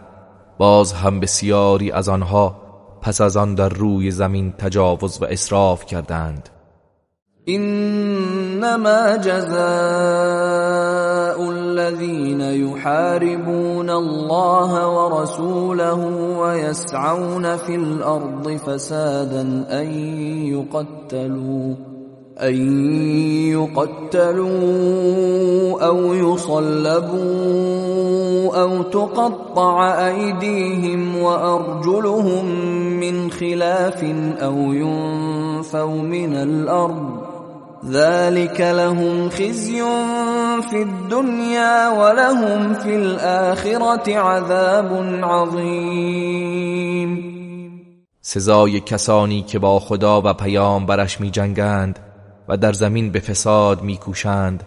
باز هم بسیاری از آنها پس از آن در روی زمین تجاوز و اسراف کردند. انما جزاء الذين يحاربون الله ورسوله ويسعون في الارض فسادا ان يقتلوا أن يقتلوا أو يصلبوا أو تقطع أيديهم وأرجلهم من خلاف أو ينفوا من الأرض ذلك لهم خزي في الدنيا ولهم في الآخرة عذاب عظیم سزای کسانی که با خدا و پیامبرش می جنگند و در زمین به فساد می کوشند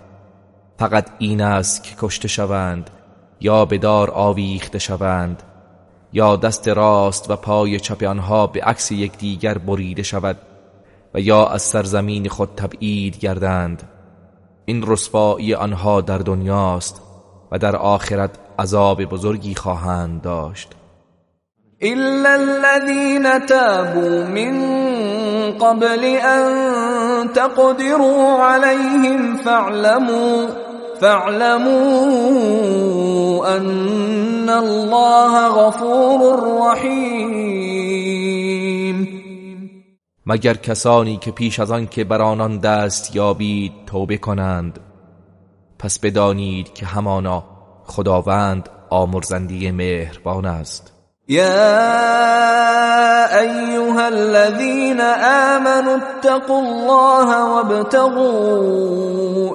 فقط این است که کشته شوند یا به دار آویخته شوند یا دست راست و پای چپ آنها به عکس یکدیگر بریده شود و یا از سرزمین خود تبعید گردند. این رسوایی آنها در دنیاست و در آخرت عذاب بزرگی خواهند داشت. إلا الذين تابوا من قبل أن تقدروا عليهم فاعلموا فاعلموا أن الله غفور رحیم مگر کسانی که پیش از آن که بر آنان دست یابید توبه کنند؟ پس بدانید که همانا خداوند آمرزندی مهربان است. يا ايها الذين امنوا اتقوا الله وابتغوا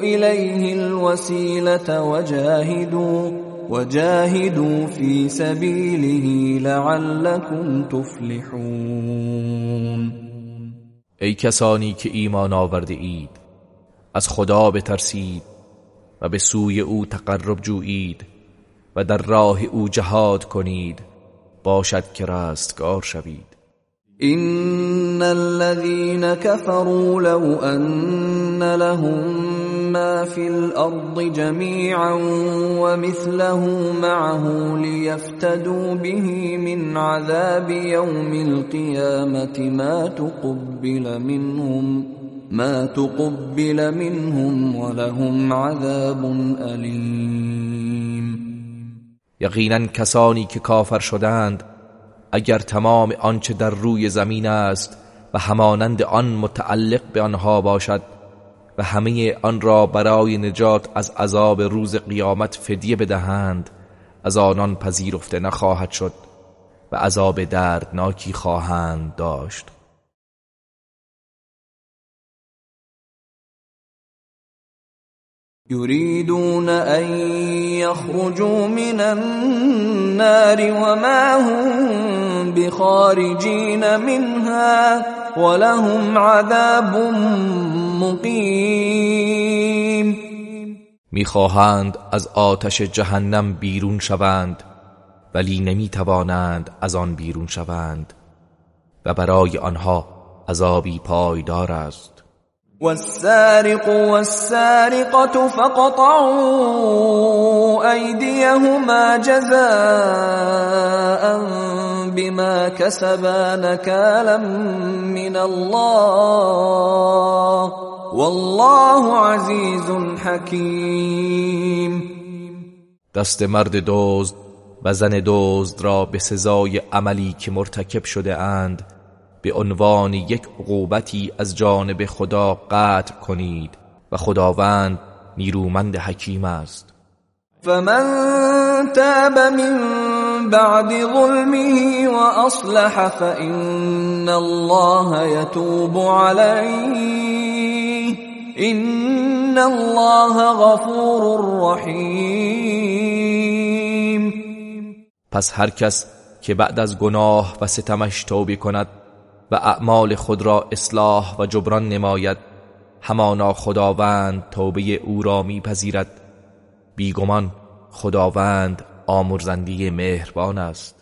اليه الوسيله وجاهدوا وجاهدوا في سبيله لعلكم تفلحون. ای کسانی که ایمان آورده اید از خدا بترسید و به سوی او تقرب جویید و در راه او جهاد کنید. باشد که رستگار شوید. إن الذين كفروا لو أن لهم ما في الأرض جميعا ومثله معه ليفتدوا به من عذاب يوم القيامة ما تقبل منهم ما تقبل منهم ولهم عذاب الیم یقینا کسانی که کافر شدند اگر تمام آنچه در روی زمین است و همانند آن متعلق به آنها باشد و همه آن را برای نجات از عذاب روز قیامت فدیه بدهند از آنان پذیرفته نخواهد شد و عذاب دردناکی خواهند داشت. يريدون أن يخرجوا من النار وما هم بخارجين منها ولهم عذاب مقیم می‌خواهند از آتش جهنم بیرون شوند ولی نمی‌توانند از آن بیرون شوند و برای آنها عذابی پایدار است. والسارق والسارقة فقطعوا أيديهما جزاء بما كسبا نكالا من الله والله عزيز حكيم. دست مرد دزد و زن دزد را به سزای عملی که مرتکب شده اند به عنوان یک عقوبتی از جانب خدا قطع کنید و خداوند نیرومند حکیم است. فمن تاب من بعد ظلمه واصلح فان الله يتوب عليه. ان الله غفور رحیم پس هر کس که بعد از گناه و ستمش توبه کند و اعمال خود را اصلاح و جبران نماید. همانا خداوند توبه او را میپذیرد. بیگمان خداوند آمرزندی مهربان است.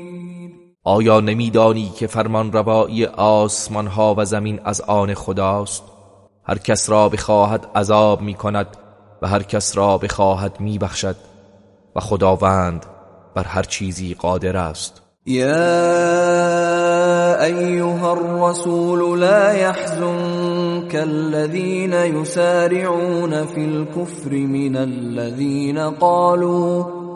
آیا نمیدانی که فرمان روایی آسمان ها و زمین از آن خداست؟ هر کس را بخواهد عذاب می کند و هر کس را بخواهد می بخشد و خداوند بر هر چیزی قادر است. يا ايها الرسول لا يحزنك كالذين يسارعون في الكفر من الذين قالوا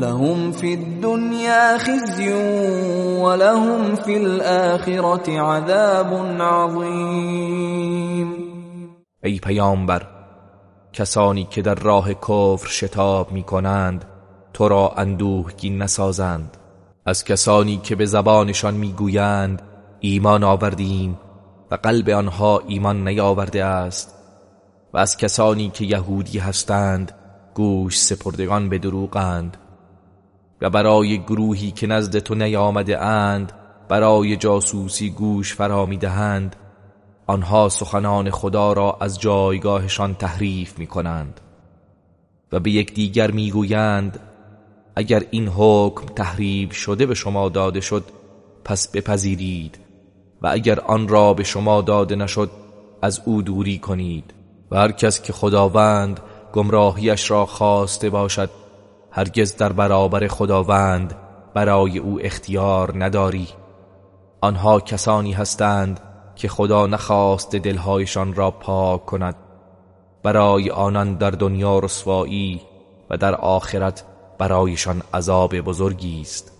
لهم في الدنيا خزي ولهم في الآخرة عذاب عظیم ای پیامبر کسانی که در راه کفر شتاب می کنند تو را اندوهگین نسازند. از کسانی که به زبانشان می‌گویند ایمان آوردیم و قلب آنها ایمان نیاورده است. و از کسانی که یهودی هستند گوش سپردگان به دروغند. و برای گروهی که نزد تو نیامده اند برای جاسوسی گوش فرا دهند. آنها سخنان خدا را از جایگاهشان تحریف می کنند. و به یکدیگر می‌گویند اگر این حکم تحریف شده به شما داده شد پس بپذیرید. و اگر آن را به شما داده نشد از او دوری کنید. و هر کس که خداوند گمراهیش را خواسته باشد هرگز در برابر خداوند برای او اختیار نداری. آنها کسانی هستند که خدا نخواست دلهایشان را پاک کند. برای آنان در دنیا رسوایی و در آخرت برایشان عذاب بزرگی است.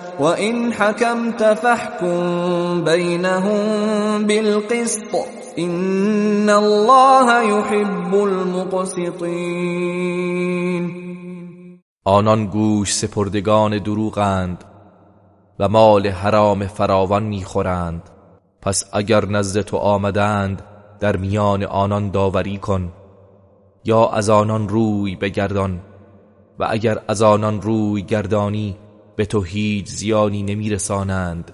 وإن حكمت فاحكم بينهم بالقسط إن الله يحب المقسطين آنان گوش سپردگان دروغند و مال حرام فراوان می‌خورند. پس اگر نزد تو آمدند در میان آنان داوری کن یا از آنان روی بگردان و اگر از آنان روی گردانی به تو هیچ زیانی نمیرسانند.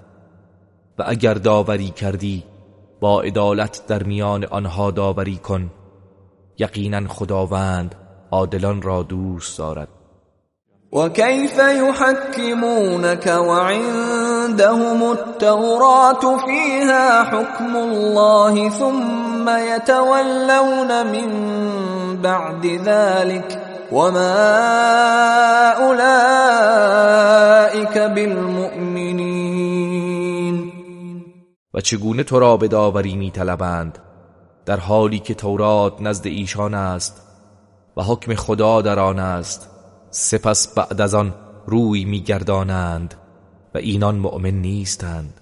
و اگر داوری کردی با عدالت در میان آنها داوری کن. یقینا خداوند عادلان را دوست دارد. وكيف يحكمونك وعندهم التوراة فيها حكم الله ثم يتولون من بعد ذلك وما أولئك بالمؤمنين. و چگونه تو را به داوری می طلبند در حالی که تورات نزد ایشان است و حکم خدا در آن است سپس بعد از آن روی میگردانند و اینان مؤمن نیستند.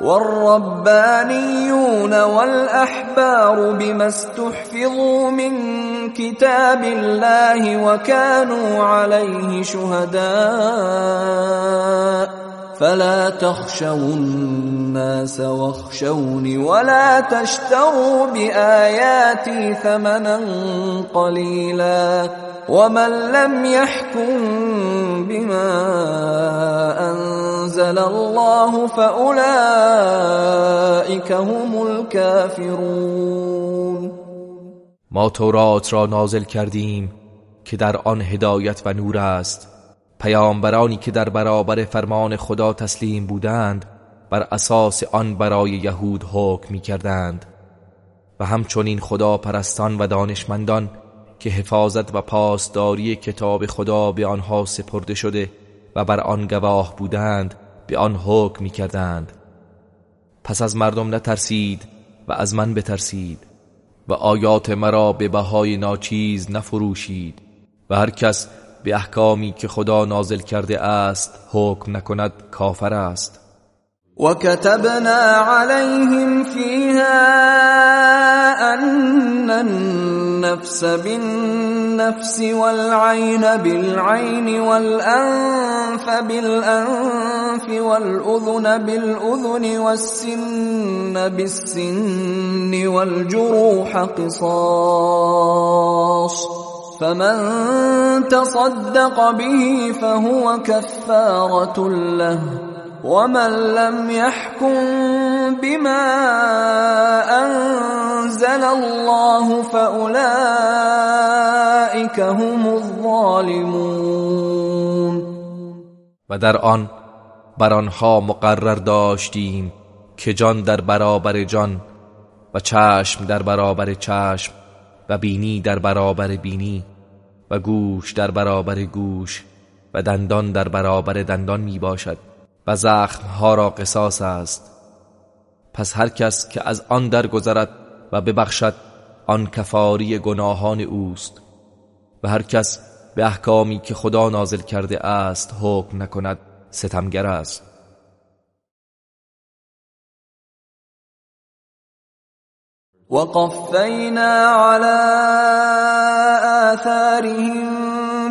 والربانيون والأحبار بما استحفظوا من كتاب الله وكانوا عليه شهداء فلا تخشوا الناس واخشوني ولا تشتروا بآياتي ثمنا قليلا ومن لم يحكم بما أنزل الله فاولئك هم الكافرون. ما تورات را نازل کردیم که در آن هدایت و نور است. پیامبرانی که در برابر فرمان خدا تسلیم بودند بر اساس آن برای یهود حکم می کردند و همچنین خدا پرستان و دانشمندان که حفاظت و پاسداری کتاب خدا به آنها سپرده شده و بر آن گواه بودند به آن حکم می کردند پس از مردم نترسید و از من بترسید و آیات مرا به بهای ناچیز نفروشید و هر کس به احکامی که خدا نازل کرده است حکم نکند کافر است. وكتبنا عليهم فيها أن النفس بالنفس والعين بالعين والأنف بالأنف والأذن بالأذن والسن بالسن والجروح قصاص فمن تصدق به فهو كفارة له ومن لم يحكم بما انزل الله فاولئك هم الظالمون. و در آن بر آنها مقرر داشتیم که جان در برابر جان و چشم در برابر چشم و بینی در برابر بینی. و گوش در برابر گوش و دندان در برابر دندان می باشد و ها را قصاص است. پس هر کس که از آن درگذرد و ببخشد آن کفاری گناهان اوست. و هر کس به احکامی که خدا نازل کرده است حکم نکند ستمگر است. وقفینا على آثارهم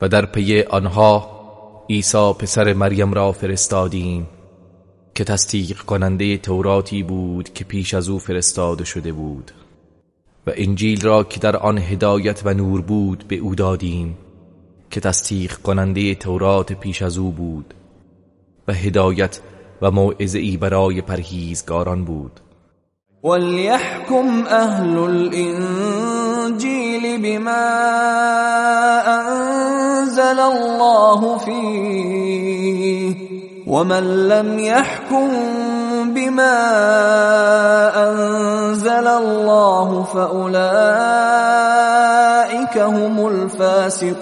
و در پی آنها عیسی پسر مریم را فرستادیم که تصدیق کننده توراتی بود که پیش از او فرستاده شده بود. و انجیل را که در آن هدایت و نور بود به او دادیم که تصدیق کننده تورات پیش از او بود و هدایت و موعظه‌ای برای پرهیزگاران بود. وليحكم اهل الانجيل بما انزل الله فيه ومن لم يحكم بما انزل الله فاولئك هم الفاسقون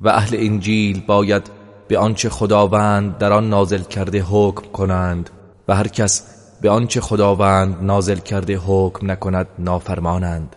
و اهل انجیل باید به آنچه خداوند در آن نازل کرده حکم کنند و هر کس به آنچه خداوند نازل کرده حکم نکند نافرمانند.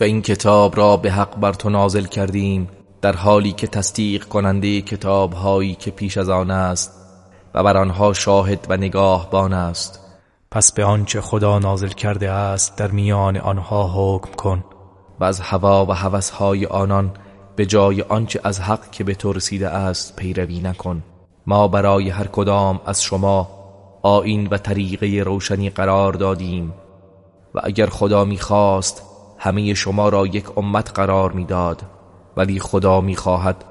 و این کتاب را به حق بر تو نازل کردیم در حالی که تصدیق کننده کتاب هایی که پیش از آن است و بر آنها شاهد و نگاهبان است. پس به آنچه خدا نازل کرده است در میان آنها حکم کن. و از هوا و هوسهای آنان به جای آنچه از حق که به تو رسیده است پیروی نکن. ما برای هر کدام از شما آین و طریقه روشنی قرار دادیم و اگر خدا می‌خواست همه شما را یک امت قرار می‌داد ولی خدا می‌خواهد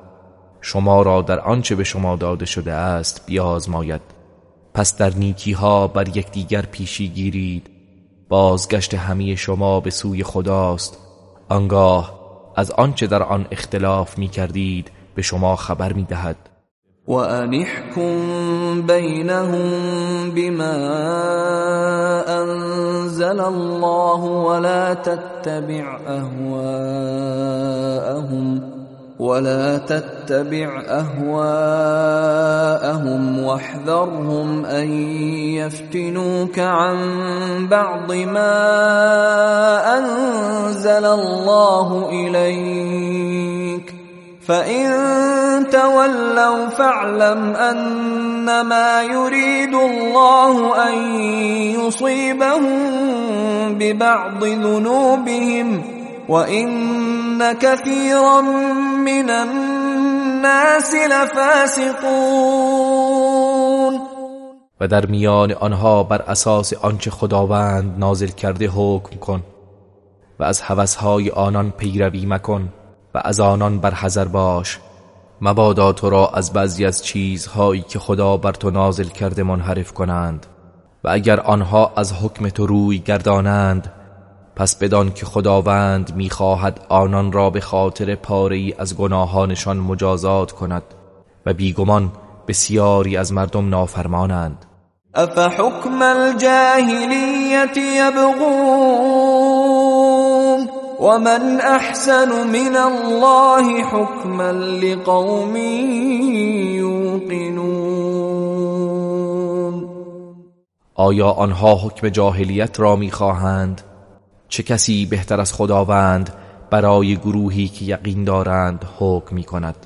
شما را در آنچه به شما داده شده است بیازماید. پس در نیکی ها بر یکدیگر پیشی گیرید. بازگشت همه شما به سوی خداست. آنگاه از آنچه در آن اختلاف می کردید به شما خبر می دهد وأن احكم بينهم بما أنزل الله ولا تتبع أهواءهم ولا تتبع أهواءهم واحذرهم أن يفتنوك عن بعض ما أنزل الله إليك فان تولوا فاعلم انما يريد الله ان يصيبهم ببعض ذنوبهم وَإِنَّ كَثِيرًا مِنَ النَّاسِ لَفَاسِقُونَ و در میان آنها بر اساس آنچه خداوند نازل کرده حکم کن و از هوسهای آنان پیروی مکن. و از آنان بر حذر باش. مبادا تو را از بعضی از چیزهایی که خدا بر تو نازل کرده منحرف کنند و اگر آنها از حکم تو روی گردانند پس بدان که خداوند می‌خواهد آنان را به خاطر پاره از گناهانشان مجازات کند و بیگمان بسیاری از مردم نافرمانند. افحکم الجاهلیت یبغون؟ ومن احسن من الله حکما لقوم یوقنون آیا آنها حکم جاهلیت را می‌خواهند؟ چه کسی بهتر از خداوند برای گروهی که یقین دارند حکم می کند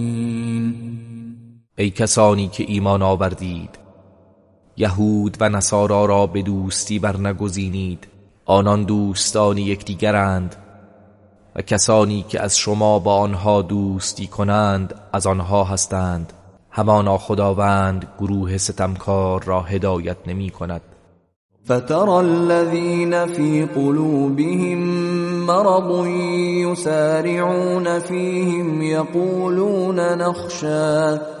ای کسانی که ایمان آوردید. یهود و نصارا را به دوستی برنگزینید. آنان دوستان یکدیگرند و کسانی که از شما با آنها دوستی کنند از آنها هستند. همانا خداوند گروه ستمکار را هدایت نمی کند. فترى الذين في قلوبهم مرض يسارعون فيهم يقولون نخشى.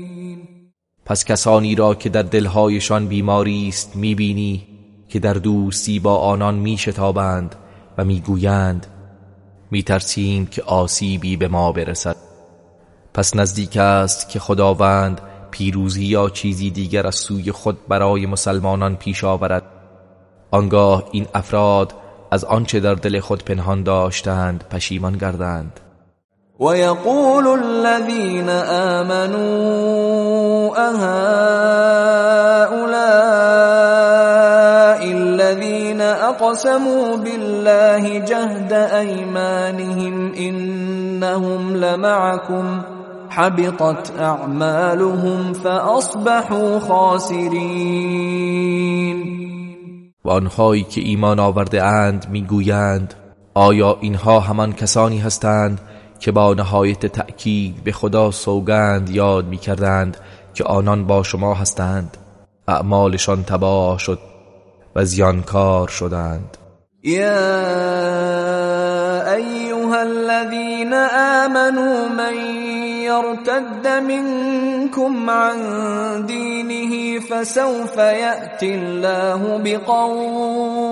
پس کسانی را که در دلهایشان بیماری است می‌بینی که در دوستی با آنان میشتابند و می‌گویند میترسیم که آسیبی به ما برسد. پس نزدیک است که خداوند پیروزی یا چیزی دیگر از سوی خود برای مسلمانان پیش آورد. آنگاه این افراد از آنچه در دل خود پنهان داشتند پشیمان گردند. ويقول الذين آمنوا أهؤلاء الذين أقسموا بالله جهد أيمانهم إنهم لمعكم حبطت أعمالهم فأصبحوا خاسرين. و آنهایی که ایمان آورده اند می‌گویند آیا اینها همان کسانی هستند که با نهایت تأکید به خدا سوگند یاد می کردند که آنان با شما هستند. اعمالشان تباه شد و زیانکار شدند. یا ایها الذين آمنوا من يرتد منكم عن دينه فسوف يأتي الله بقوم.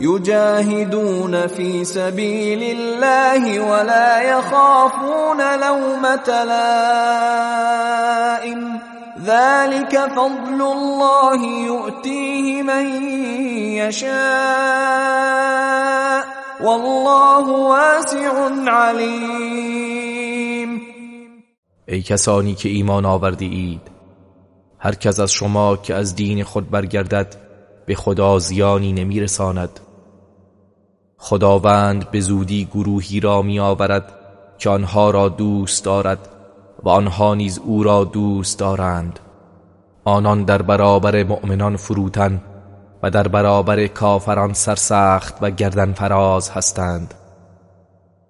يجاهدون في سبيل الله ولا يخافون لومة لائم. ذلك فضل الله يؤتيه من يشاء. والله واسع علیم ای کسانی که ایمان آورده اید هر کس از شما که از دین خود برگردد به خدا زیانی نمیرساند. خداوند به زودی گروهی را می آورد که آنها را دوست دارد و آنها نیز او را دوست دارند. آنان در برابر مؤمنان فروتن و در برابر کافران سرسخت و گردن فراز هستند.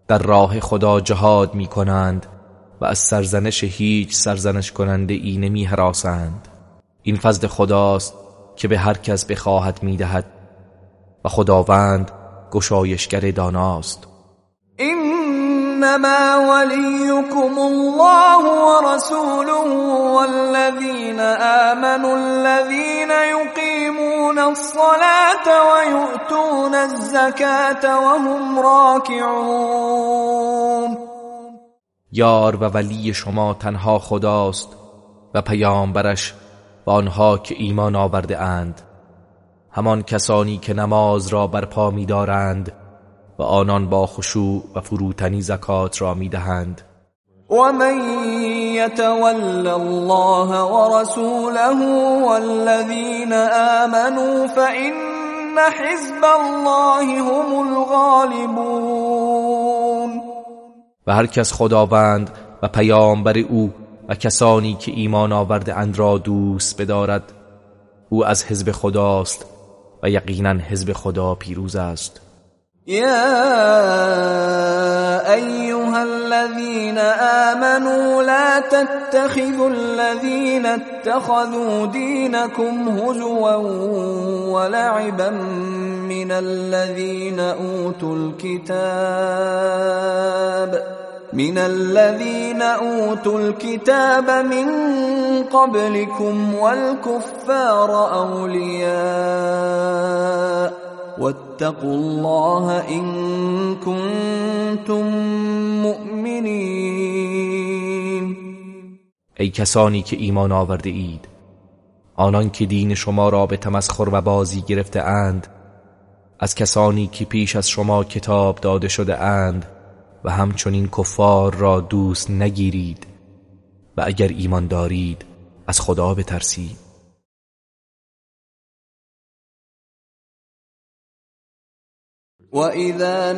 در راه خدا جهاد می کنند و از سرزنش هیچ سرزنش کننده ای نمی حراسند این فضل خداست که به هر کس بخواهد می دهد و خداوند گشایشگر داناست. انما وليكم الله ورسوله والذين آمنوا الذين يقيمون الصلاة ويؤتون الزكاة وهم راكعون یار و ولی شما تنها خداست و پیامبرش و آنها که ایمان آورده اند. همان کسانی که نماز را برپا می‌دارند و آنان با خشوع و فروتنی زکات را می‌دهند. و من یتول الله ورسوله والذین آمنوا فإن حزب الله هم الغالبون. و هر کس خداوند و پیامبر او و کسانی که ایمان آورده اند را دوست بدارد او از حزب خداست و یقینا حزب خدا پیروز است. يا ايها الذين امنوا لا تتخذوا الذين اتخذوا دينكم هزوا ولعبا من الذين اوتوا الكتاب من الذين اوتوا الكتاب من قبلكم والكفار اولياء واتقوا الله ان کنتم مؤمنین ای کسانی که ایمان آورده اید آنان که دین شما را به تمسخر و بازی گرفته اند از کسانی که پیش از شما کتاب داده شده اند و همچنین کفار را دوست نگیرید و اگر ایمان دارید از خدا بترسید. وَإِذَا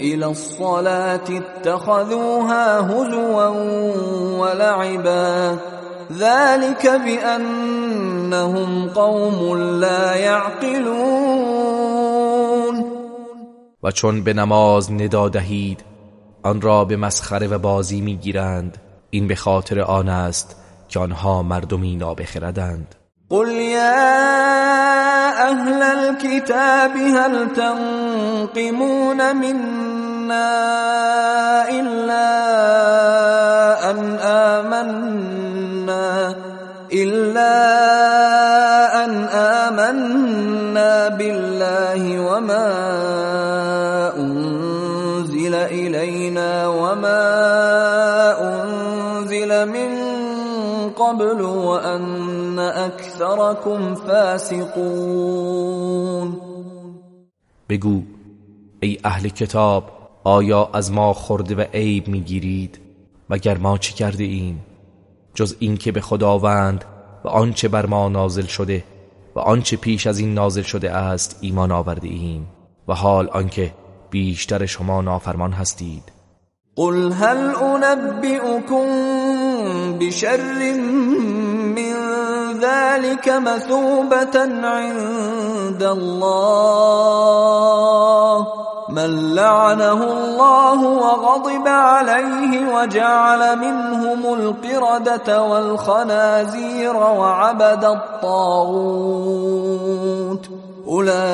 إِلَى الصَّلَاةِ اتَّخَذُوهَا هُزُوًا وَلَعِبًا ذَلِكَ بِأَنَّهُمْ قَوْمٌ لَا يَعْقِلُونَ و چون به نماز ندا دهید آن را به مسخره و بازی می‌گیرند. این به خاطر آن است که آنها مردمی نابخردند. قل يا أهل الكتاب هل تنقمون منا إلا أن آمنا أن آمنا بالله وما أنزل إلينا وما أنزل من قبل وان اکثركم فاسقون. بگو ای اهل کتاب آیا از ما خورده و عیب می‌گیرید؟ مگر ما چی کرده ایم؟ جز اینکه به خداوند و آنچه بر ما نازل شده و آنچه پیش از این نازل شده است ایمان آورده ایم و حال آنکه بیشتر شما نافرمان هستید. قل هل انبئكم بشر من ذلك مثوبة عند الله؟ من لعنه الله وغضب عليه وجعل منهم القردة والخنازير وعبد الطاغوت أولئك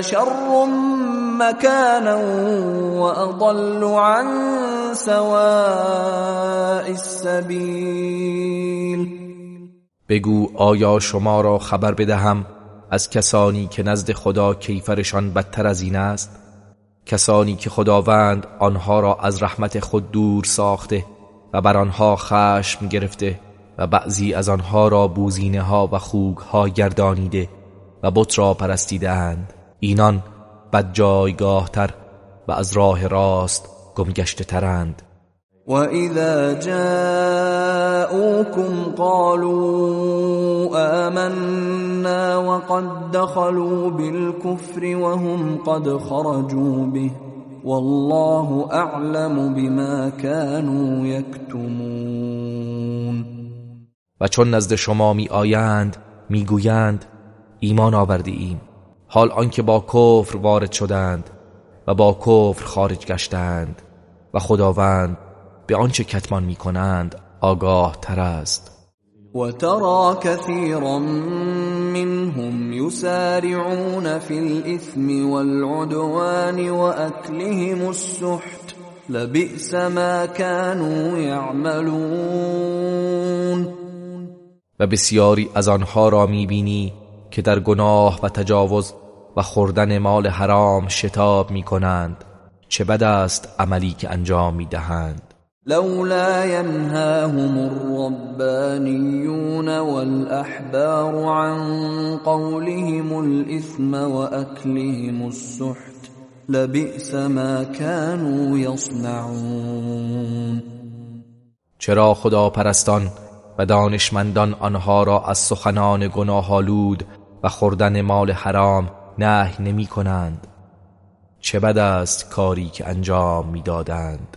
شر مكانا وأضل عن سواء السبيل بگو آیا شما را خبر بدهم؟ از کسانی که نزد خدا کیفرشان بدتر از این است کسانی که خداوند آنها را از رحمت خود دور ساخته و بر آنها خشم گرفته و بعضی از آنها را بوزینه ها و خوگ ها گردانیده و بت را پرستیدند اینان بد جایگاه تر و از راه راست گمگشته ترند وَإِذَا جَاءُوكُمْ قَالُوا آمَنَّا وَقَدْ دَخَلُوا بِالْكُفْرِ وَهُمْ قَدْ خَرَجُوا بِهِ وَاللَّهُ أَعْلَمُ بِمَا كَانُوا يَكْتُمُونَ و چون نزد شما می آیند می گویند ایمان آوردی ایم حال آنکه با کفر وارد شدند و با کفر خارج گشتند و خداوند به آنچه کتمان می کنند آگاه تر است. و ترا كثيرا منهم يسارعون في الإثم والعدوان وأكلهم السحت. لبئس ما كانوا يعملون. و بسیاری از آنها را می‌بینی که در گناه و تجاوز و خوردن مال حرام شتاب می کنند چه بد است عملی که انجام می دهند لولا ينهاهم الربانيون والأحبار عن قولهم الإثم وأكلهم السحت لبئس ما كانوا يصنعون. چرا خدا پرستان و دانشمندان آنها را از سخنان گناهالود و خوردن مال حرام نه نمی کنند؟ چه بد است کاری که انجام می‌دادند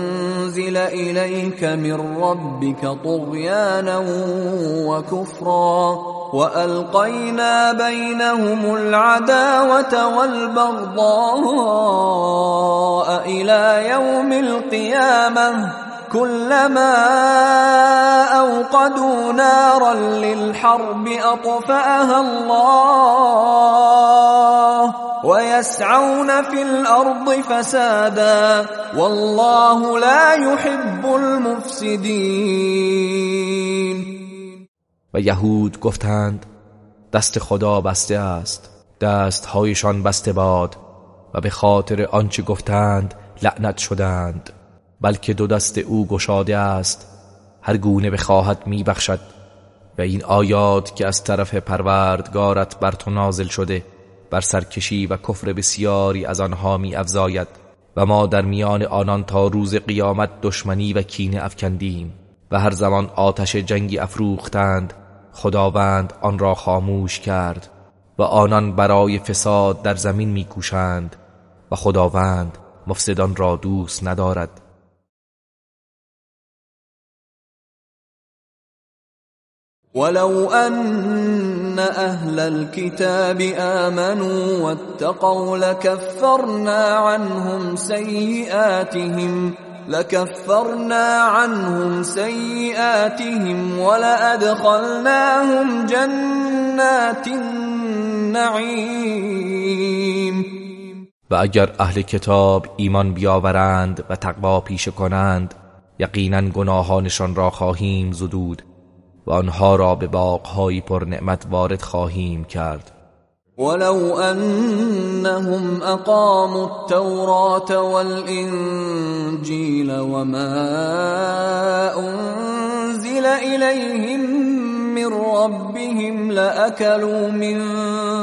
أنزل إليك من ربك طغيانا وكفرا وألقينا بينهم العداوة والبغضاء إلى يوم القيامة كلما أوقدوا نارا للحرب أطفأها الله ويسعون في الأرض فسادا والله لا يحب المفسدين. و یهود گفتند دست خدا بسته است دستهایشان بسته باد و به خاطر آنچه گفتند لعنت شدند. بلکه دو دست او گشاده است. هر گونه بخواهد میبخشد. و این آیات که از طرف پروردگارت بر تو نازل شده بر سرکشی و کفر بسیاری از آنها می افزاید و ما در میان آنان تا روز قیامت دشمنی و کینه افکندیم. و هر زمان آتش جنگی افروختند خداوند آن را خاموش کرد. و آنان برای فساد در زمین میکوشند. و خداوند مفسدان را دوست ندارد. ولو أن أهل الكتاب آمنوا واتقوا لكفرنا عنهم سيئاتهم لكفرنا عنهم سيئاتهم ولأدخلناهم جنات النعيم و اگر اهل کتاب ایمان بیاورند و تقوا پیشه کنند یقینا گناهانشان را خواهیم زدود. و آنها را به باغهایی پر نعمت وارد خواهیم کرد. ولو أنهم أقاموا التوراة والإنجيل وما أنزل إليهم من ربهم لأكلوا من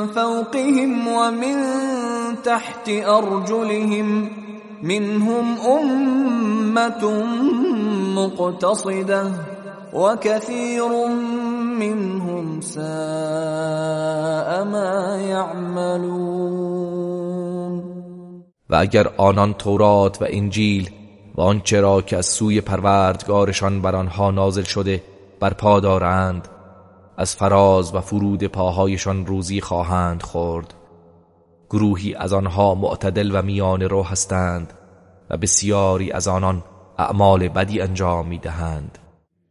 فوقهم ومن تحت أرجلهم منهم أمة مقتصدة. وكثير منهم ساء ما يعملون. و اگر آنان تورات و انجیل و آنچه را که از سوی پروردگارشان بر آنها نازل شده برپا دارند از فراز و فرود پاهایشان روزی خواهند خورد. گروهی از آنها معتدل و میان رو هستند و بسیاری از آنان اعمال بدی انجام می‌دهند.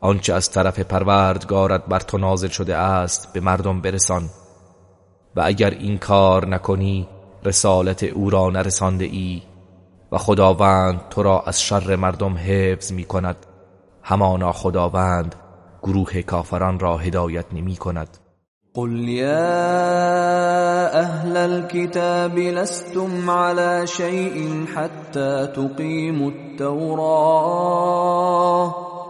آنچه از طرف پروردگارت بر تو نازل شده است به مردم برسان. و اگر این کار نکنی رسالت او را نرسانده ای و خداوند تو را از شر مردم حفظ می کند همانا خداوند گروه کافران را هدایت نمی کند قل يا اهل الكتاب لستم على شيء حتى تقيموا التوراه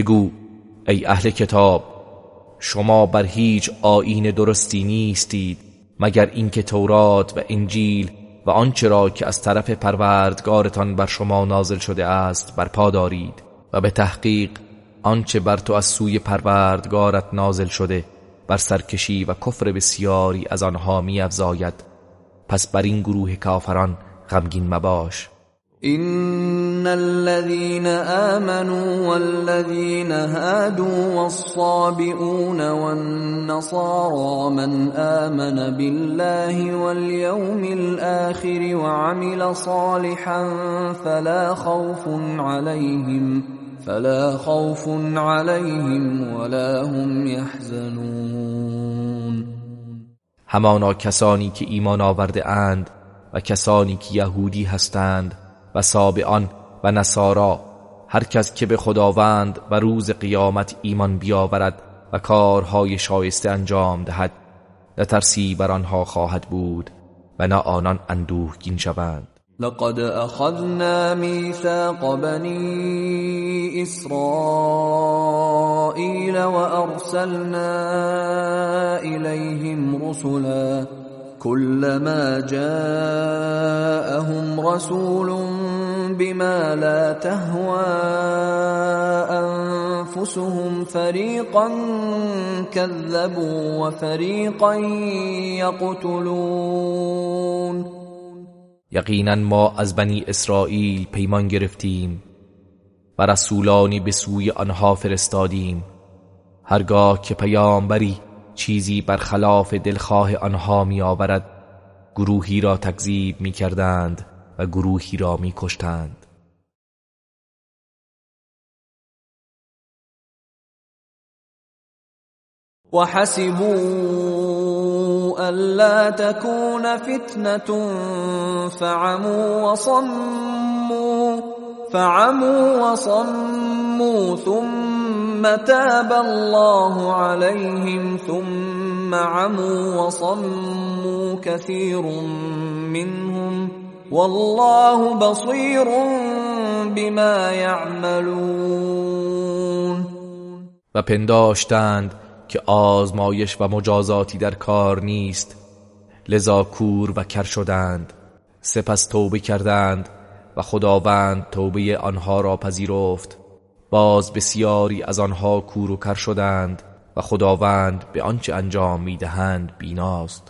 بگو ای اهل کتاب شما بر هیچ آیین درستی نیستید مگر اینکه تورات و انجیل و آنچه را که از طرف پروردگارتان بر شما نازل شده است برپا دارید و به تحقیق آنچه بر تو از سوی پروردگارت نازل شده بر سرکشی و کفر بسیاری از آنها میافزاید. پس بر این گروه کافران غمگین مباش. ان الذين امنوا والذين هادوا والصابئون والنصارى من امن بالله واليوم الاخر وعمل صالحا فلا خوف عليهم فلا خوف عليهم ولا هم يحزنون همانا کسانی که ایمان آورده اند و کسانی که یهودی هستند و سابعان و نصارا هر کس که به خداوند و روز قیامت ایمان بیاورد و کارهای شایسته انجام دهد نه ترسی بر آنها خواهد بود و نه آنان اندوهگین شوند. لقد اخذنا ميثاق بني اسرائيل وارسلنا اليهم رسلا كلما جاءهم رسول بما لا تهوى انفسهم فريقا كذبوا وفريقا يقتلون. یقینا ما از بنی اسرائیل پیمان گرفتیم و رسولانی به سوی آنها فرستادیم. هرگاه که پیامبری چیزی برخلاف دلخواه آنها می آورد گروهی را تکذیب می کردند و گروهی را می کشتند. وحسبوا ألا تكون فتنة فعموا وصموا فعموا وصموا ثم تاب الله عليهم ثم عموا وصموا كثير منهم. والله بصير بما يعملون. و پنداشتند که آزمایش و مجازاتی در کار نیست. لذا کور و کر شدند. سپس توبه کردند و خداوند توبه آنها را پذیرفت. باز بسیاری از آنها کور و کر شدند و خداوند به آنچه انجام می‌دهند بیناست.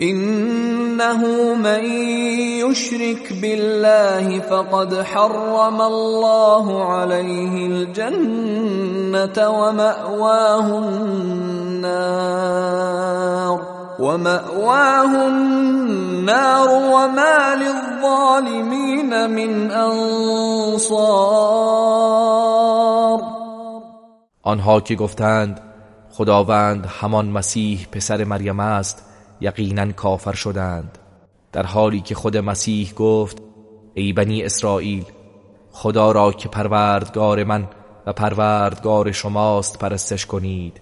انه من يشرك بالله فقد حرم الله عليه الجنه وماواه النار. وماواه النار وما للظالمين من انصار آنها که گفتند خداوند همان مسیح پسر مریم است یقینا کافر شدند. در حالی که خود مسیح گفت ای بنی اسرائیل خدا را که پروردگار من و پروردگار شماست پرستش کنید.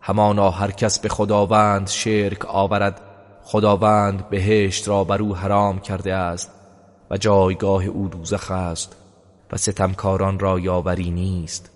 همانا هر کس به خداوند شرک آورد خداوند بهشت را بر او حرام کرده است و جایگاه او دوزخ است و ستمکاران را یاوری نیست.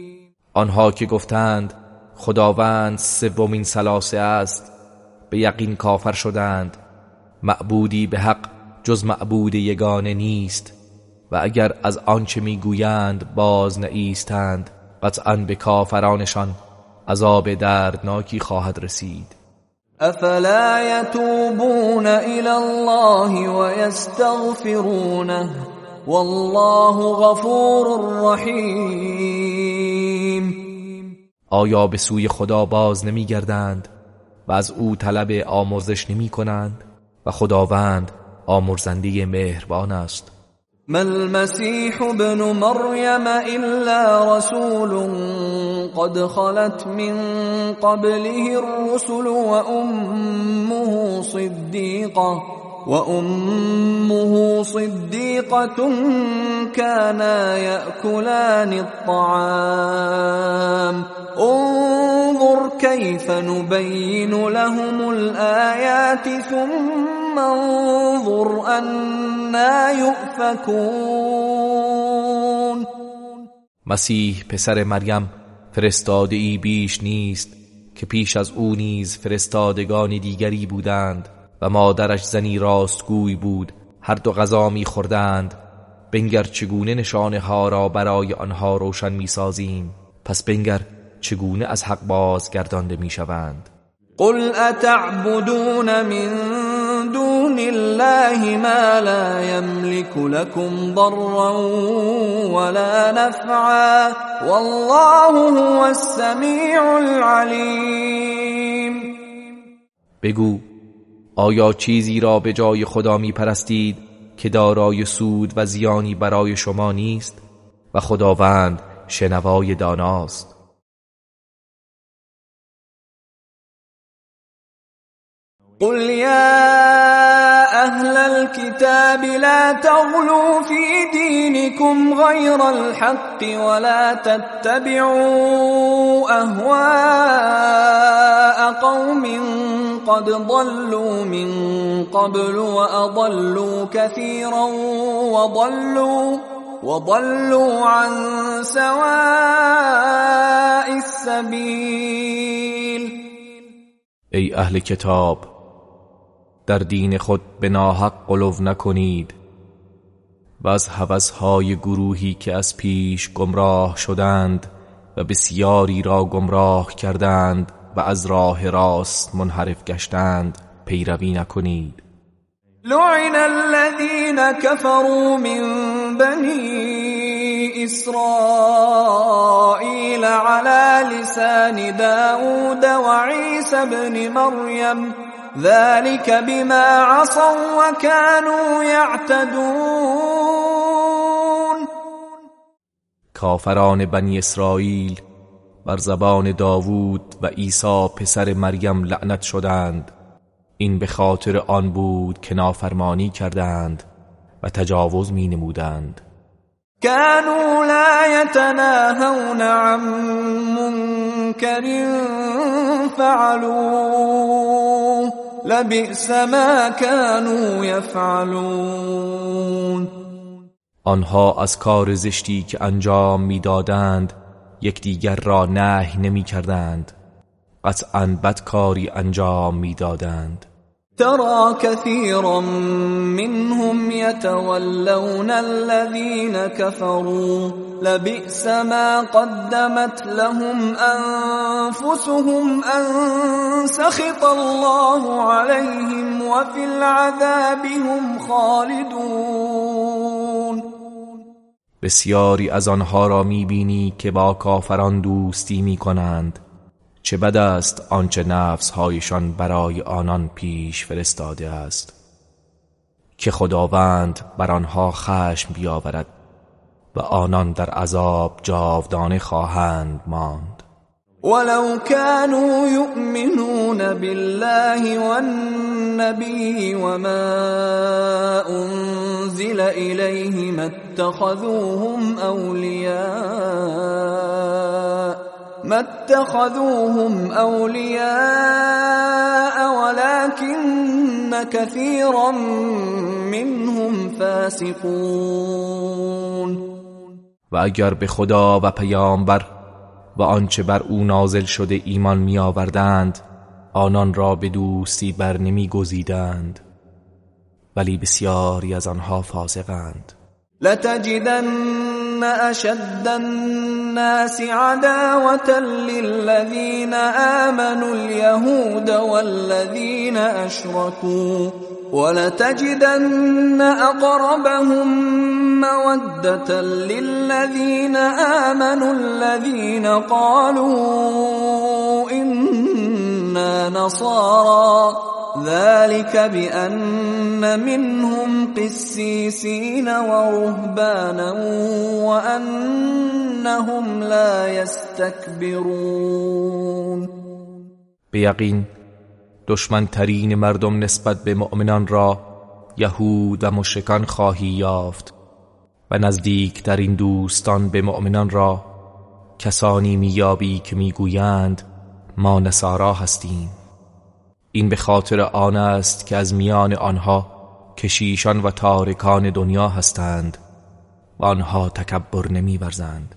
آنها که گفتند خداوند سومین سلاسه است به یقین کافر شدند معبودی به حق جز معبود یگانه نیست و اگر از آنچه می‌گویند باز نایستند قطعا به کافرانشان عذاب دردناکی خواهد رسید. افلا يتوبون الى الله ويستغفرونه والله غفور رحیم. آیا به سوی خدا باز نمیگردند و از او طلب آمرزش نمی کنند و خداوند آمرزنده مهربان است؟ ما المسيح ابن مريم إلا رسول قد خلت من قبله الرسل وأمه صديقة وأمه صديقة كانا يأكلان الطعام. انظر كيف نبين لهم الآيات ثم انظر أنا يؤفكون. مسیح پسر مریم فرستاده ای بیش نیست که پیش از او نیز فرستادگان دیگری بودند و مادرش زنی راستگوی بود. هر دو غذا می خوردند. بنگر چگونه نشانه ها را برای آنها روشن می سازیم؟ پس بنگر چگونه از حق بازگردانده می شوند قل اتعبدون من دون الله ما لا يملك لكم ضرا ولا نفعا والله هو السميع العليم. بگو آیا چیزی را به جای خدا می پرستید که دارای سود و زیانی برای شما نیست؟ و خداوند شنوای داناست. قل يا أهل الكتاب لا تغلوا في دينكم غير الحق ولا تتبعوا اهواء قوم قد ضلوا من قبل واضلوا كثيرا وضلوا وضلوا عن سواء السبيل ای أهل کتاب در دین خود به ناحق قلو نکنید. و از هوسهای گروهی که از پیش گمراه شدند و بسیاری را گمراه کردند و از راه راست منحرف گشتند پیروی نکنید. لعن الذين كفروا من بني إسرائيل على لسان داود وعيسى بن مريم ذلك بما عصوا وكانوا يعتدون. کافران بنی اسرائیل بر زبان داوود و عیسی پسر مریم لعنت شدند. این به خاطر آن بود که نافرمانی کردند و تجاوز می نمودند كانوا لا يتناهون عن منكر فعلوه. لبئس ما كانوا يفعلون. آنها از کار زشتی که انجام می‌دادند یکدیگر را نه نمی کردند قطعا بدکاری انجام می‌دادند. ترى كثيرا منهم يتولون الذين كفروا. لبئس ما قدمت لهم انفسهم ان سخط الله عليهم وفي العذاب هم خالدون. بسیاری از آنها را می‌بینی که با کافران دوستی می‌کنند. چه بد است آنچه نفسهایشان برای آنان پیش فرستاده است. که خداوند بر آنها خشم بیاورد و آنان در عذاب جاودانه خواهند ماند. ولو كانوا يؤمنون بالله والنبي وما انزل اليه ما اتخذوهم اولياء ما اتخذوهم اولياء ولكن كثيرا منهم فاسقون. و اگر به خدا و پیامبر و آنچه بر او نازل شده ایمان می آوردند آنان را به دوستی بر نمی گزیدند ولی بسیاری از آنها فاسقند. لتجدن أشد الناس عداوة للذين آمنوا اليهود والذين أشركوا ولتجدن أقربهم مودة للذين آمنوا الذين قالوا إنا نصارى. ذلك بأن منهم قسيسين ورهبانا وأنهم لا يستكبرون. به یقین دشمنترین مردم نسبت به مؤمنان را یهود و مشرکان خواهی یافت و نزدیک در این دوستان به مؤمنان را کسانی میابی که می‌گویند ما نصارا هستیم. این به خاطر آن است که از میان آنها کشیشان و تارکان دنیا هستند و آنها تکبر نمیورزند.